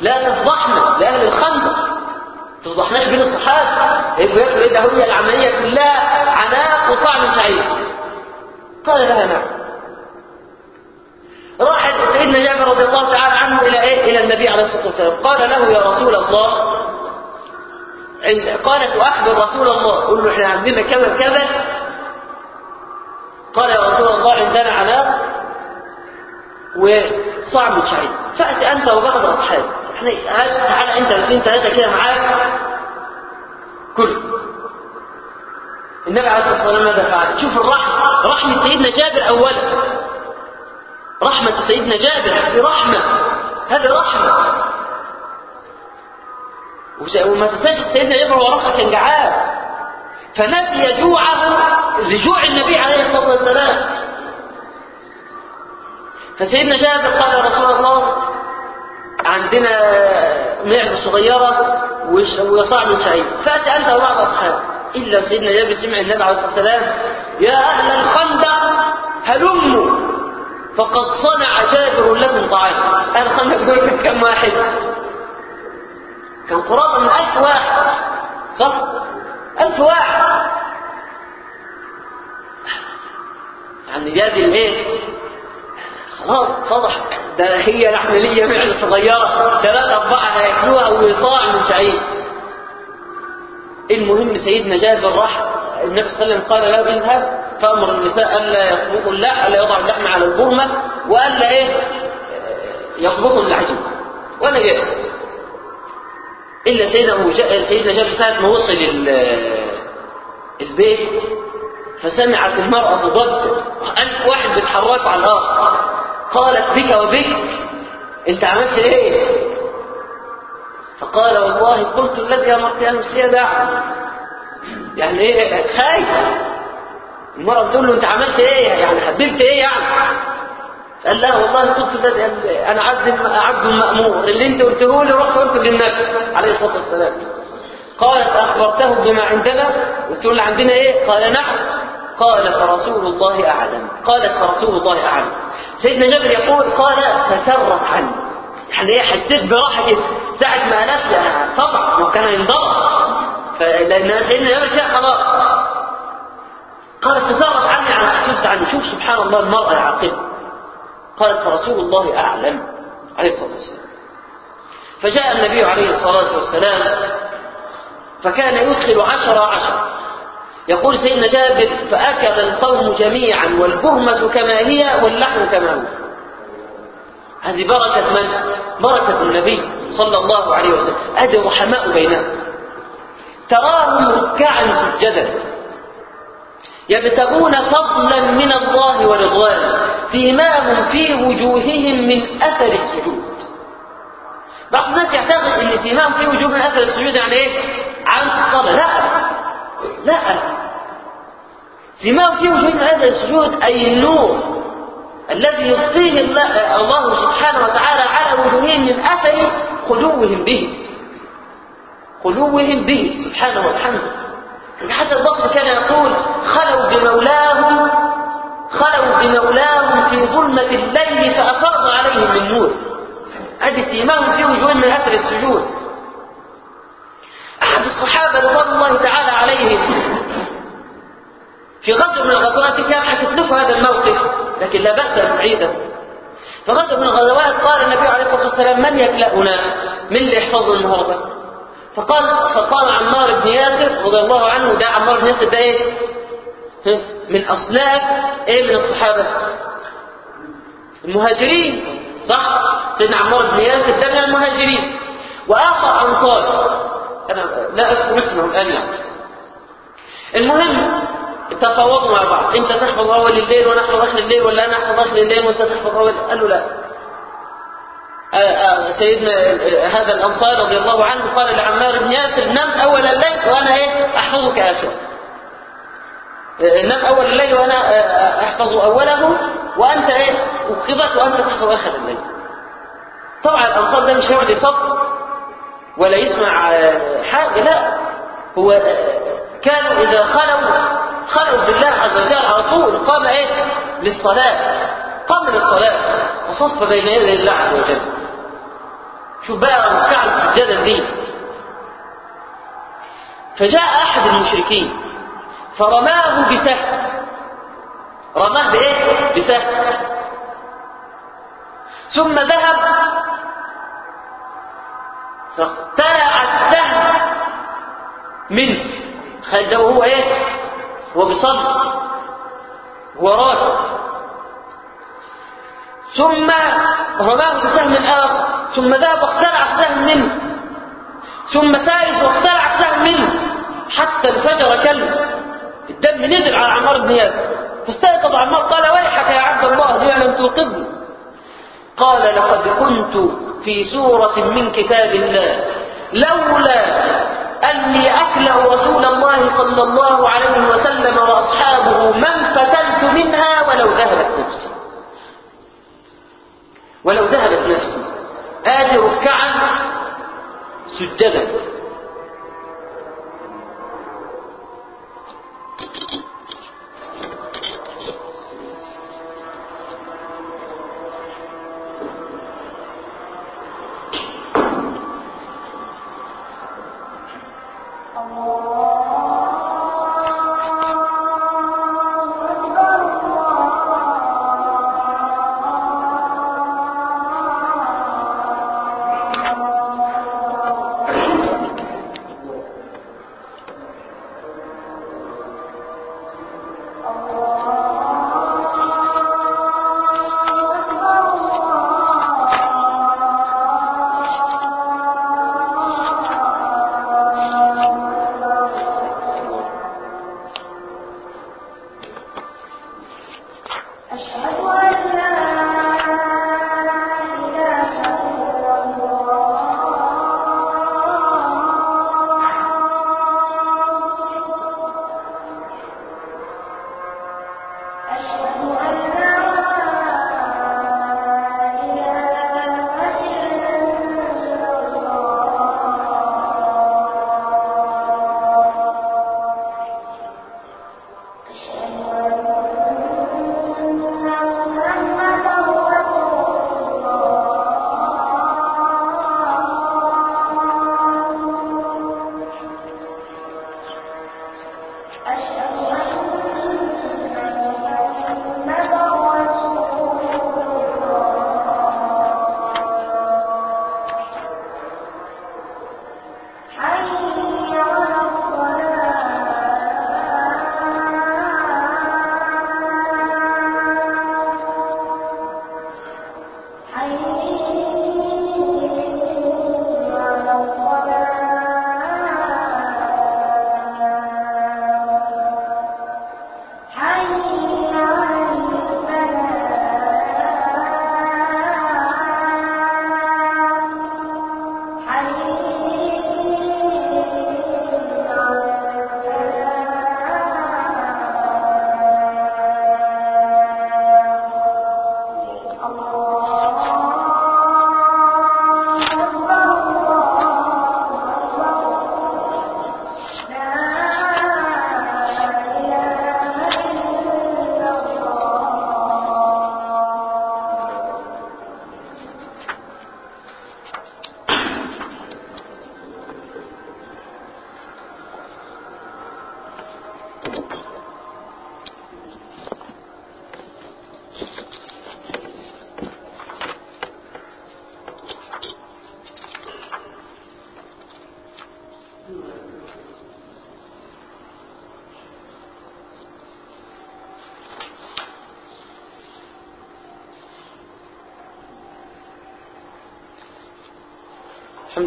S1: لا تفضحنا لأهل الخندق تفضحناش بين الصحابة يبقوا بيقول ايه ده هي العملية كلها عناق وصاع من شعير قال لها نعم راح سيدنا جابر رضي الله تعالى عنه إلى إيه؟ إلى النبي عليه الصلاة والسلام قال له يا رسول الله قالت وأخبر رسول الله قل له احنا عندنا كذا كذا قال يا رسول الله عندنا على وصعب شعيب فأتي أنت وبعض أصحابك احنا هل تعالى أنت الاثنين ثلاثة كده معاك كل النبي عليه الصلاة والسلام ماذا فعل؟ شوف الرحمة رحمة سيدنا جابر أولا رحمة سيدنا جابر هذه رحمة هذه رحمة وما تنساش سيدنا جابر وراها كان جعان فنسي جوعه لجوع النبي عليه الصلاة والسلام فسيدنا جابر قال يا رسول الله عندنا معزة صغيرة ويصاع من شعير فأتى أنت أصحابه إلا سيدنا جابر سمع النبي عليه الصلاة والسلام يا أهل الخندق هلموا فقد صنع جابر لكم طعام قال خلنا نقول كم واحد كان قرابة من ألف واحد صح؟ ألف واحد يعني جابر ايه خلاص فضح ده هي لحم ليا معدة صغيرة ثلاثة أربعة هياكلوها ويصاع من شعير المهم سيدنا جابر راح النبي صلى الله عليه وسلم قال له اذهب تأمر النساء ألا يطبقوا اللحم ألا يضعوا اللحم على البرمة وألا إيه يطبقوا اللحم ولا جاء إيه؟ إلا سيدنا أبو سيدنا جابر ساعة ما وصل البيت فسمعت المرأة تضد ألف واحد بيتحرك على الأرض قالت بك وبك أنت عملت إيه؟ فقال والله قلت لك يا مرتي أمس يا يعني إيه خايف المرأة بتقول له أنت عملت إيه يعني خدمت إيه يعني قال لا والله كنت أنا عبد عبد مأمور اللي أنت قلته لي رحت قلت للنبي عليه الصلاة والسلام قالت أخبرته بما عندنا قلت له عندنا إيه قال نعم قال فرسول الله أعلم قالت فرسول الله أعلم سيدنا جابر يقول قال فسرت عني يعني ايه حسيت براحه كده ساعه ما قالت لها طبعا وكان ينضرب فلان سيدنا جابر كده خلاص قالت تزارت عني على عجزت عني شوف سبحان الله المرأة العاقلة قالت رسول الله أعلم عليه الصلاة والسلام فجاء النبي عليه الصلاة والسلام
S2: فكان يدخل عشرة عشرة
S1: يقول سيدنا جابر فأكل القوم جميعا والبهمة كما هي واللحم كما هو هذه بركة من؟ بركة النبي صلى الله عليه وسلم هذه رحماء بينهم تراهم ركعا سجدا يبتغون فضلا من الله فيما سيماهم في وجوههم من أثر السجود بعض الناس يعتقد ان سيماهم في وجوههم من أثر السجود يعني ايه؟ عن الصلاة لا لا سيماهم في وجوههم من أثر السجود أي النور الذي الله, الله سبحانه وتعالى على وجوههم من أثر خلوهم به خلوهم به سبحانه وتعالى حتى البصري كان يقول خلوا بمولاهم
S2: خلوا بمولاهم في ظلمة الليل فأفاض عليهم من نور أدي سيماهم في وجوههم من أثر السجود
S1: أحد الصحابة رضوان الله تعالى عليهم في غزوة من الغزوات كان حكيت هذا الموقف لكن لا بأس أن أعيده فغزوة من الغزوات قال النبي عليه الصلاة والسلام من يكلأنا من اللي يحفظ النهارده؟ فقال فقال عمار بن ياسر رضي الله عنه ده عمار بن ياسر ده ايه؟ من اصناف ايه من الصحابه؟ المهاجرين صح؟
S2: سيدنا عمار بن ياسر ده من
S1: المهاجرين واخر انصار انا لا اذكر اسمه الان يعني المهم تفاوضوا مع بعض انت تحفظ اول الليل ونحفظ اخر الليل ولا انا احفظ اخر الليل وانت تحفظ اول قال له لا آه، آه، سيدنا آه، هذا الأنصاري رضي الله عنه قال لعمار بن ياسر نم أول الليل وأنا إيه أحفظك آخر نم أول الليل وأنا أحفظ أوله وأنت إيه أخذك وأنت تحفظ آخر الليل طبعا الأنصار ده مش هيقعد صف ولا يسمع حاجة لا هو كانوا إذا خلوا خلوا بالله عز وجل على طول قام إيه للصلاة قام للصلاة وصف بين يدي الله عز وجل شوف بقى مفعل الجدل دي فجاء أحد المشركين فرماه بسهم رماه بإيه؟ بسهم ثم ذهب فاقتلع السهم منه خلى هو ايه؟ هو بيصلي هو راكب ثم رماه بسهم آخر ثم ذهب واخترع سهم منه ثم ثالث واخترع سهم منه حتى انفجر كلب الدم نزل على عمار بن ياسر فاستيقظ عمار قال ويحك يا عبد الله لما لم توقظني قال لقد كنت في سورة من كتاب الله لولا أني أكله رسول الله صلى الله عليه وسلم وأصحابه من فتلت منها ولو ذهبت نفسي ولو ذهبت نفسي آتي ركعا سجدا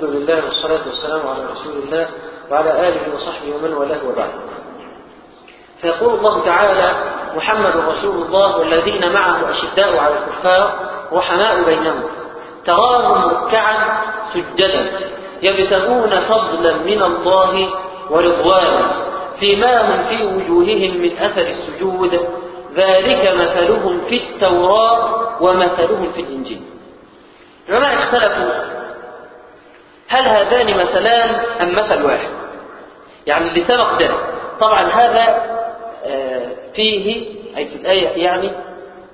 S1: الحمد لله والصلاة والسلام على رسول الله وعلى آله وصحبه ومن والاه وبعد فيقول الله تعالى محمد رسول الله والذين معه أشداء على الكفار وحماء بينهم تراهم ركعا سجدا يبتغون فضلا من الله ورضوانا سيماهم في وجوههم من أثر السجود ذلك مثلهم في التوراة ومثلهم في الإنجيل العلماء اختلفوا هل هذان مثلان أم مثل واحد يعني اللي سبق ده طبعا هذا آه، فيه أي في الآية يعني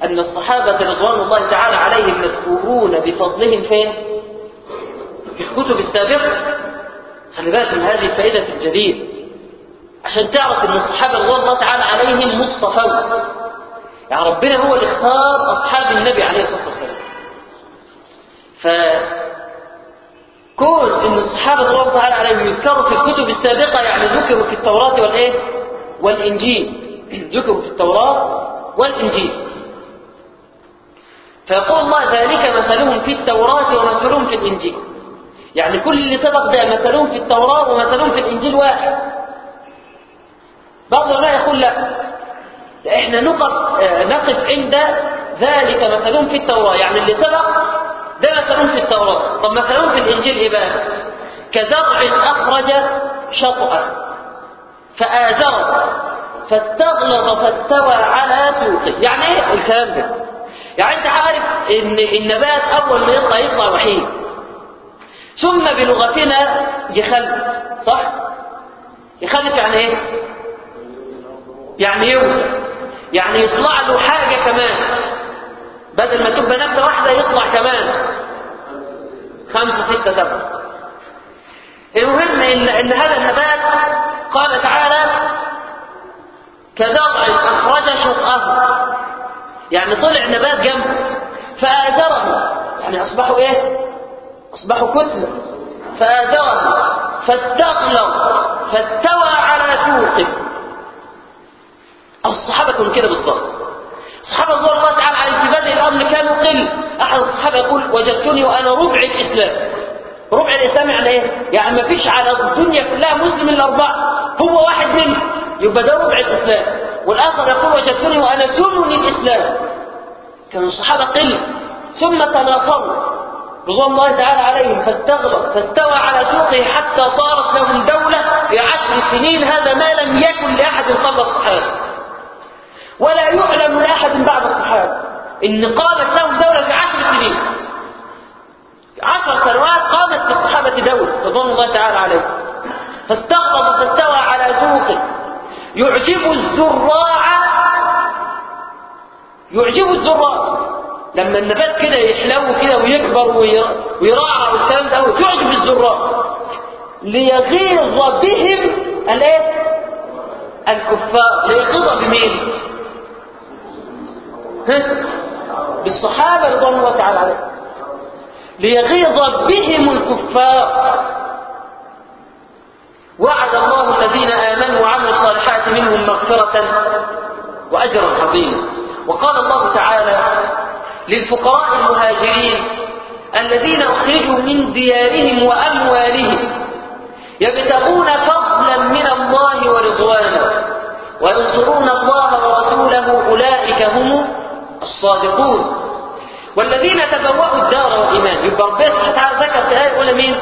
S1: أن الصحابة رضوان الله تعالى عليهم مذكورون بفضلهم فين؟ في الكتب السابقة خلي بالك من هذه الفائدة الجديدة عشان تعرف أن الصحابة رضوان الله تعالى عليهم مصطفون يعني ربنا هو اللي اختار أصحاب النبي عليه الصلاة والسلام كون ان الصحابه رضي الله تعالى عليهم يذكروا في الكتب السابقه يعني ذكروا في التوراه والايه؟ والانجيل ذكروا في التوراه والانجيل فيقول الله ذلك مثلهم في التوراه ومثلهم في الانجيل يعني كل اللي سبق ده مثلهم في التوراه ومثلهم في الانجيل واحد بعض العلماء يقول لا احنا نقف آه، نقف عند ذلك مثلهم في التوراه يعني اللي سبق ده مثلهم في التوراة طب مثلهم في الإنجيل إيه بقى؟ كزرع أخرج شطأ فآزره فاستغلظ فاستوى على سوقه يعني إيه الكلام ده؟ يعني أنت عارف إن النبات أول ما يطلع يطلع وحيد ثم بلغتنا يخلف صح؟ يخلف يعني إيه؟ يعني يوسع يعني يطلع له حاجة كمان بدل ما تبقى نبتة واحدة يطلع كمان
S2: خمسة ستة سبعة المهم إن, إن هذا النبات قال تعالى كزرع أخرج شطأه
S1: يعني طلع نبات جنبه فآزره يعني أصبحوا إيه؟ أصبحوا كتلة فآزره فاستغلق فاستوى على سوقه الصحابة كانوا كده بالظبط يقول وجدتني وأنا ربع الإسلام ربع الإسلام يعني إيه؟ يعني ما فيش على الدنيا كلها مسلم إلا أربعة هو واحد منهم يبقى ده ربع الإسلام والآخر يقول وجدتني وأنا ثمن الإسلام كان الصحابة قلة ثم تناصروا رضوان الله تعالى عليهم فاستغلق فاستوى على سوقه حتى صارت لهم دولة في عشر سنين هذا ما لم يكن لأحد قبل الصحابة ولا يعلم لأحد بعد الصحابة إن قامت لهم دولة في عشر سنين عشر سنوات قامت بالصحابة دولة رضوان الله تعالى عليه فاستقطب فاستوى على سوقه يعجب الزراع يعجب الزراع لما النبات كده يحلو كده ويكبر ويراعى والكلام ده تعجب الزراع ليغيظ بهم الايه؟ الكفار ليغيظ بمين؟ ها؟ بالصحابة رضوان الله تعالى عليهم ليغيظ بهم الكفار وعد الله الذين آمنوا وعملوا الصالحات منهم مغفرة وأجرا عظيما وقال الله تعالى للفقراء المهاجرين الذين أخرجوا من ديارهم وأموالهم يبتغون فضلا من الله ورضوانه وينصرون الله ورسوله أولئك هم الصادقون والذين تبوأوا الدار والإيمان يبقى ربنا سبحانه وتعالى ذكر في الآية الأولى مين؟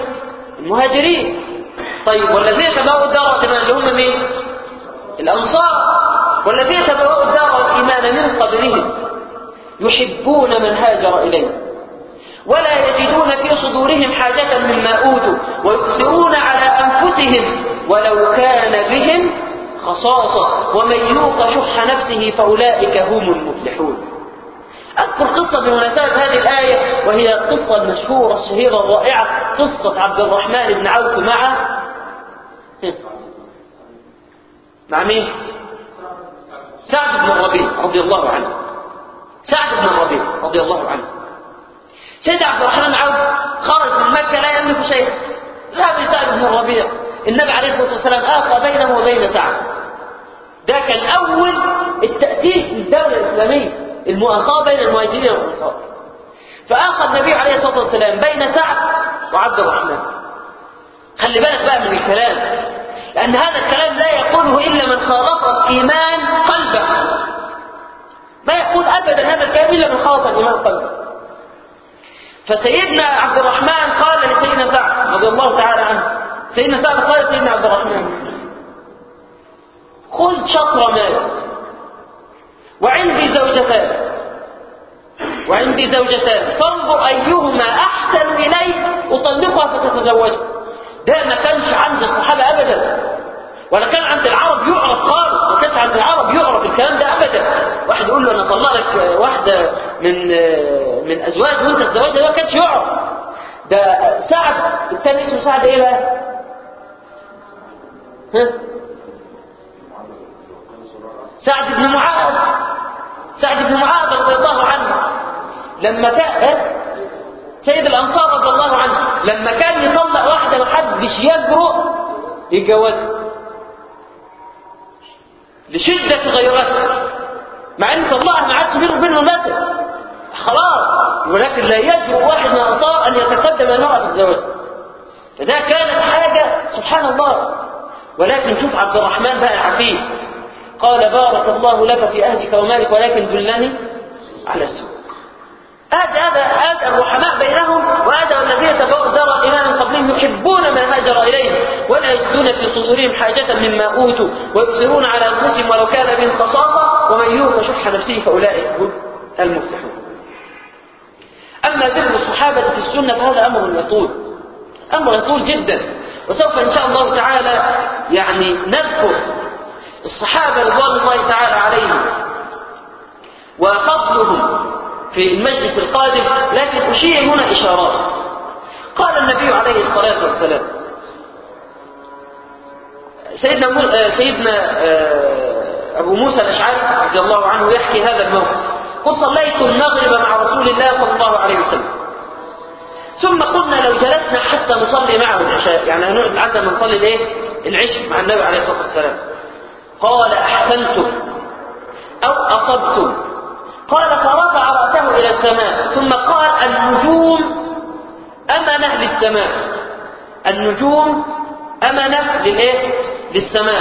S1: المهاجرين طيب والذين تبوأوا الدار والإيمان اللي هم مين؟ الأنصار والذين تبوأوا الدار والإيمان من قبلهم يحبون من هاجر إليهم ولا يجدون في صدورهم حاجة مما أوتوا ويؤثرون على أنفسهم ولو كان بهم خصاصة ومن يوق شح نفسه فأولئك هم المفلحون أذكر قصة بمناسبة هذه الآية وهي القصة المشهورة الشهيرة الرائعة قصة عبد الرحمن بن عوف مع مع مين؟ سعد بن الربيع رضي الله عنه سعد بن الربيع رضي الله عنه سيد عبد الرحمن بن عوف خرج من مكة لا يملك شيئا ذهب لسعد بن الربيع النبي عليه الصلاة والسلام آخى بينه وبين سعد ده كان أول التأسيس للدولة الإسلامية المؤاخاة بين المهاجرين والأنصار فأخذ النبي عليه الصلاة والسلام بين سعد وعبد الرحمن خلي بالك بقى من الكلام لأن هذا الكلام لا يقوله إلا من خالط الإيمان قلبه ما يقول أبدا هذا الكلام إلا من خالط الإيمان قلبه فسيدنا عبد الرحمن قال لسيدنا سعد رضي الله تعالى عنه سيدنا سعد قال لسيدنا عبد الرحمن
S2: خذ شطر مالك
S1: وعندي زوجتان وعندي زوجتان فانظر أيهما أحسن إلي أطلقها فتتزوجها ده ما كانش عند الصحابة أبدا ولا كان عند العرب يعرف خالص ما كانش عند العرب يعرف الكلام ده أبدا واحد يقول له أنا أطلق لك واحدة من من أزواج وأنت الزواج ده ما كانش يعرف ده سعد التاني اسمه سعد إيه بقى؟ ها؟ سعد بن معاذ سعد بن معاذ رضي الله عنه لما كان سيد الأنصار رضي الله عنه لما كان يطلع واحدة محدش يجرؤ يتجوزها لشدة غيرته مع ان طلقها ما عادش بينه وبينه مثل خلاص ولكن لا يجرؤ واحد من الأنصار أن يتقدم امرأة يتزوجها فده كانت حاجة سبحان الله ولكن شوف عبد الرحمن بقى عفيف قال بارك الله لك في أهلك ومالك ولكن دلني على السوق هذا هذا الرحماء بينهم وهذا الذين تبادر الإمام قبلهم يحبون ما هاجر إليه ولا يجدون في صدورهم حاجة مما أوتوا ويؤثرون على أنفسهم ولو كان من خصاصة ومن يوق شح نفسه فأولئك هم المفلحون أما ذكر الصحابة في السنة فهذا أمر يطول أمر يطول جدا وسوف إن شاء الله تعالى يعني نذكر الصحابة رضوان الله تعالى عليهم وفضلهم في المجلس القادم لكن أشير هنا إشارات قال النبي عليه الصلاة والسلام سيدنا, مو... آه، سيدنا آه، أبو موسى الأشعري رضي الله عنه يحكي هذا الموقف قل صليت المغرب مع رسول الله صلى الله عليه وسلم ثم قلنا لو جلسنا حتى نصلي معه العشاء يعني هنقعد عندنا نصلي الايه العشاء مع النبي عليه الصلاه والسلام قال أحسنتم أو أصبتم قال فرفع رأسه إلى السماء ثم قال النجوم أمنة للسماء النجوم أمنة للإيه؟ للسماء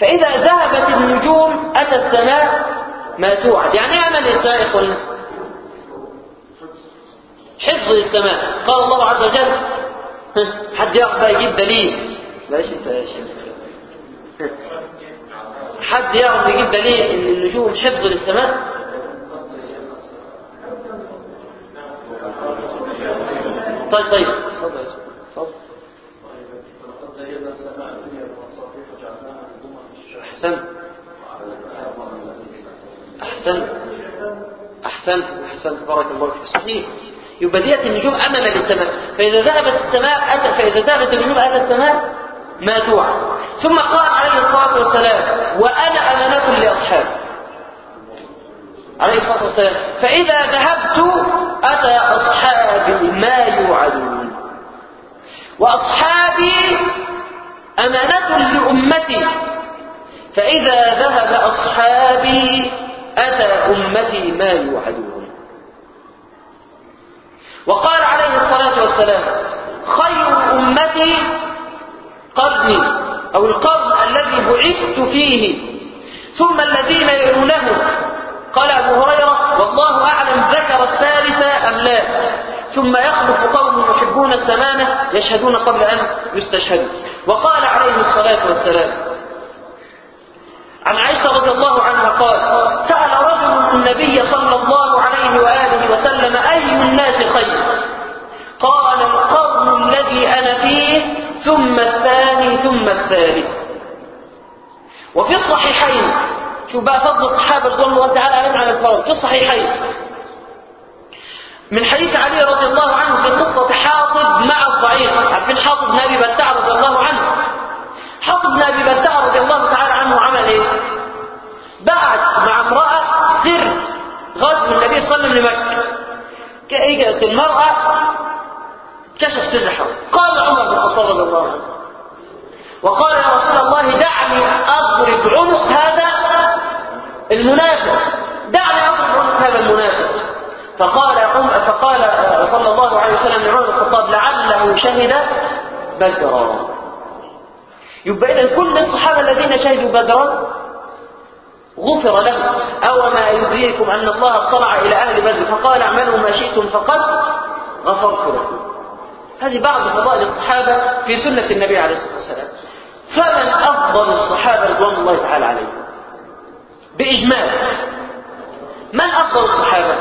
S1: فإذا ذهبت النجوم أتى السماء
S2: ما توعد يعني إيه أمل السماء
S1: حفظ السماء قال الله عز وجل حد يقبل يجيب دليل
S2: ليش انت يا شيخ حد يعرف يجيب دليل ان النجوم حفظ للسماء طيب طيب تفضل يا تفضل احسنت
S1: احسنت احسنت احسنت بارك الله فيك صحيح يبقى ديت النجوم امل للسماء فاذا ذهبت السماء اتى فاذا ذهبت النجوم اتى السماء توعى ثم قال عليه الصلاة والسلام وأنا أمانة لأصحابي عليه الصلاة والسلام فإذا ذهبت أتى أصحابي ما يوعدون وأصحابي أمانة لأمتي فإذا ذهب أصحابي أتى أمتي ما يوعدون وقال عليه الصلاة والسلام خير أمتي قرني أو القرن الذي بعثت فيه ثم الذين يرونه قال أبو هريرة والله أعلم ذكر الثالثة أم لا ثم يخلف قوم يحبون الزمانة يشهدون قبل أن يستشهدوا وقال عليه الصلاة والسلام عن عائشة رضي الله عنها قال سأل رجل النبي صلى الله عليه وآله وسلم أي الناس خير قال القرن الذي أنا فيه ثم الثاني ثم الثالث وفي الصحيحين شوف بقى فضل الصحابة رضي الله تعالى عنهم على الفرد في الصحيحين من حديث علي رضي الله عنه في قصة حاطب مع الضعيف عارفين حاطب بن أبي بلتع رضي الله عنه حاطب بن أبي بلتع رضي الله تعالى عنه عمل إيه؟ بعد مع امرأة سر غزو النبي صلى الله عليه وسلم لمكة كأيجة المرأة كشف سر حرب قال عمر بن الخطاب رضي الله عنه وقال يا رسول الله دعني اضرب عنق هذا المنافق دعني اضرب عنق هذا المنافق فقال عمر فقال صلى الله عليه وسلم لعمر بن الخطاب لعله شهد بدرا يبقى اذا كل الصحابه الذين شهدوا بدرا غفر لهم او ما يدريكم ان الله اطلع الى اهل بدر فقال اعملوا ما شئتم فقد غفرت لكم هذه بعض فضائل الصحابة في سنة النبي عليه الصلاة والسلام فمن أفضل الصحابة رضوان الله تعالى عليهم بإجمال من أفضل الصحابة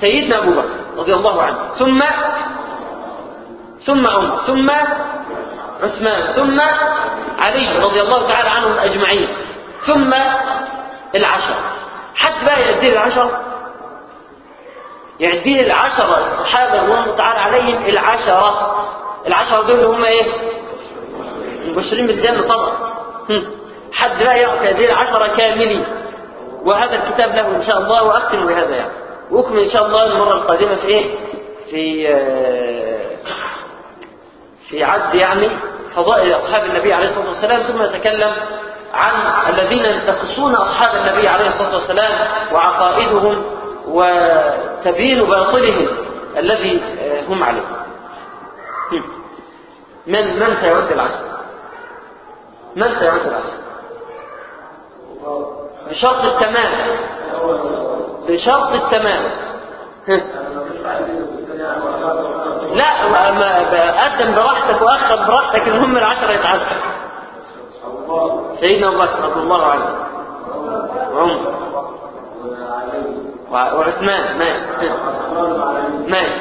S1: سيدنا أبو بكر رضي الله عنه ثم ثم عمر ثم عثمان ثم علي رضي الله تعالى عنهم أجمعين ثم العشرة حد بقى يقدر العشرة يعني دي العشرة الصحابة رضوان الله تعالى عليهم العشرة العشرة دول هم ايه؟ المبشرين بالجنة طبعا
S2: حد لا يعطي هذه العشرة كاملين
S1: وهذا الكتاب له ان شاء الله واختم بهذا يعني واكمل ان شاء الله المرة القادمة في ايه؟ في آه، في عد يعني فضائل اصحاب النبي عليه الصلاة والسلام ثم نتكلم عن الذين ينتقصون اصحاب النبي عليه الصلاة والسلام وعقائدهم وتبين باطلهم الذي هم عليه من من سيرد العشر من سيرد العشر
S2: بشرط التمام بشرط التمام
S1: لا ما قدم براحتك واخر براحتك المهم العشرة يتعشر
S2: سيدنا ابو بكر رضي الله عنه عمر وعثمان ماشي ماشي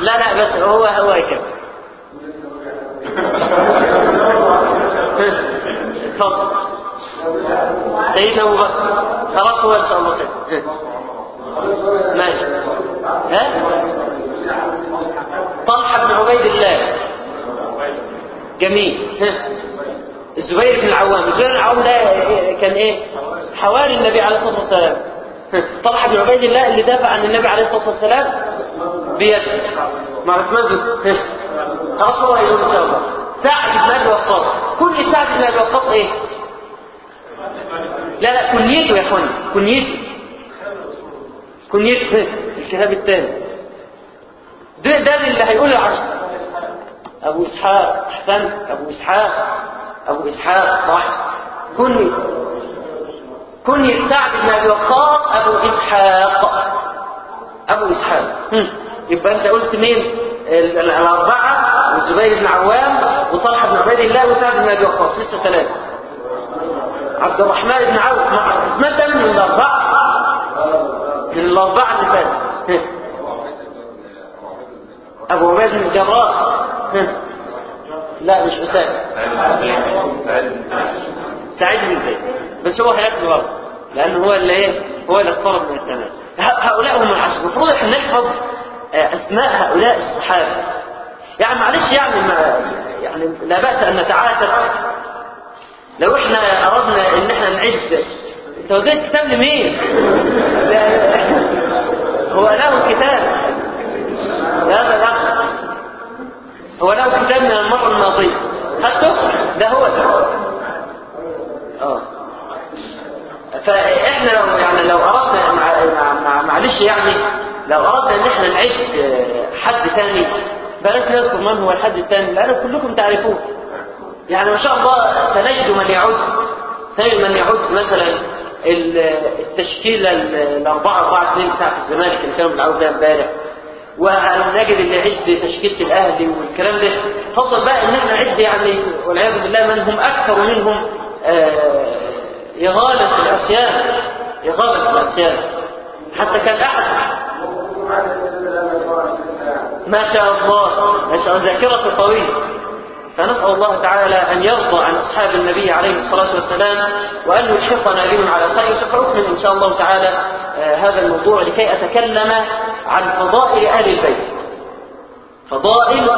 S2: لا لا بس هو هو يكفي تفضل سيدنا ابو بكر خلاص هو ان شاء الله خير ماشي ها طلحه بن عبيد الله جميل ها الزبير بن العوام الزبير بن العوام ده كان ايه حوالي النبي عليه الصلاه والسلام
S1: طلحة بن عبيد الله اللي دافع عن النبي عليه الصلاة والسلام بيده مع عثمان بن خلاص هو هيقول ان شاء الله سعد بن ابي وقاص كل سعد بن ابي وقاص ايه؟ لا لا كنيته يا اخوانا كنيته كنيته إيه؟ الكتاب الثاني ده ده اللي هيقول العشر ابو اسحاق احسنت ابو اسحاق ابو اسحاق صح كني كني سعد بن أبي وقاص أبو إسحاق أبو إسحاق يبقى أنت قلت مين؟ الأربعة والزبير بن عوام وطلحة بن عبيد الله وسعد بن أبي وقاص لسه ثلاثة عبد الرحمن بن عوف مع عثمان من الأربعة
S2: من الأربعة اللي فاتوا
S1: أبو عبيد بن الجراح لا مش أسامة سعيد بن زيد بس هو هياخد غلط لأن هو اللي إيه؟ هو اللي اقترب من التمام هؤلاء هم العشر المفروض احنا نحفظ آه، أسماء هؤلاء الصحابة يعني معلش يعني ما يعني لا بأس أن نتعاتب
S2: لو احنا أردنا إن احنا نعد
S1: أنت وديت كتاب لمين؟ هو له كتاب لا لا هو له كتاب من المرة الماضية خدته؟ ده هو ده اه فاحنا لو يعني لو اردنا معلش يعني لو اردنا ان احنا نعد حد ثاني بلاش نذكر من هو الحد الثاني لان كلكم تعرفوه يعني ما شاء الله سنجد من يعد سنجد من يعد مثلا التشكيله ال 4 4 2 بتاعت الزمالك اللي كانوا بيلعبوا بيها امبارح ونجد اللي عد تشكيله الاهلي والكلام ده فضل بقى ان احنا نعد يعني والعياذ بالله من هم اكثر منهم آه يغالط العصيان يغالط العصيان
S2: حتى كان أحد ما شاء الله ما شاء الله ذاكرة طويلة
S1: فنسأل الله تعالى أن يرضى عن أصحاب النبي عليه الصلاة والسلام وأن يشفقنا بهم على خير سوف إن شاء الله تعالى آه، هذا الموضوع لكي أتكلم عن فضائل أهل البيت فضائل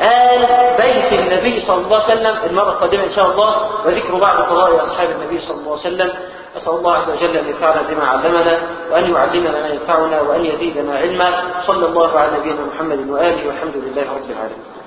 S1: آل بيت النبي صلى الله عليه وسلم المرة القادمة إن شاء الله وذكر بعض فضائل أصحاب النبي صلى الله عليه وسلم أسأل الله عز وجل أن ينفعنا بما علمنا وأن يعلمنا ما ينفعنا وأن يزيدنا علما صلى الله على نبينا محمد وآله والحمد لله رب العالمين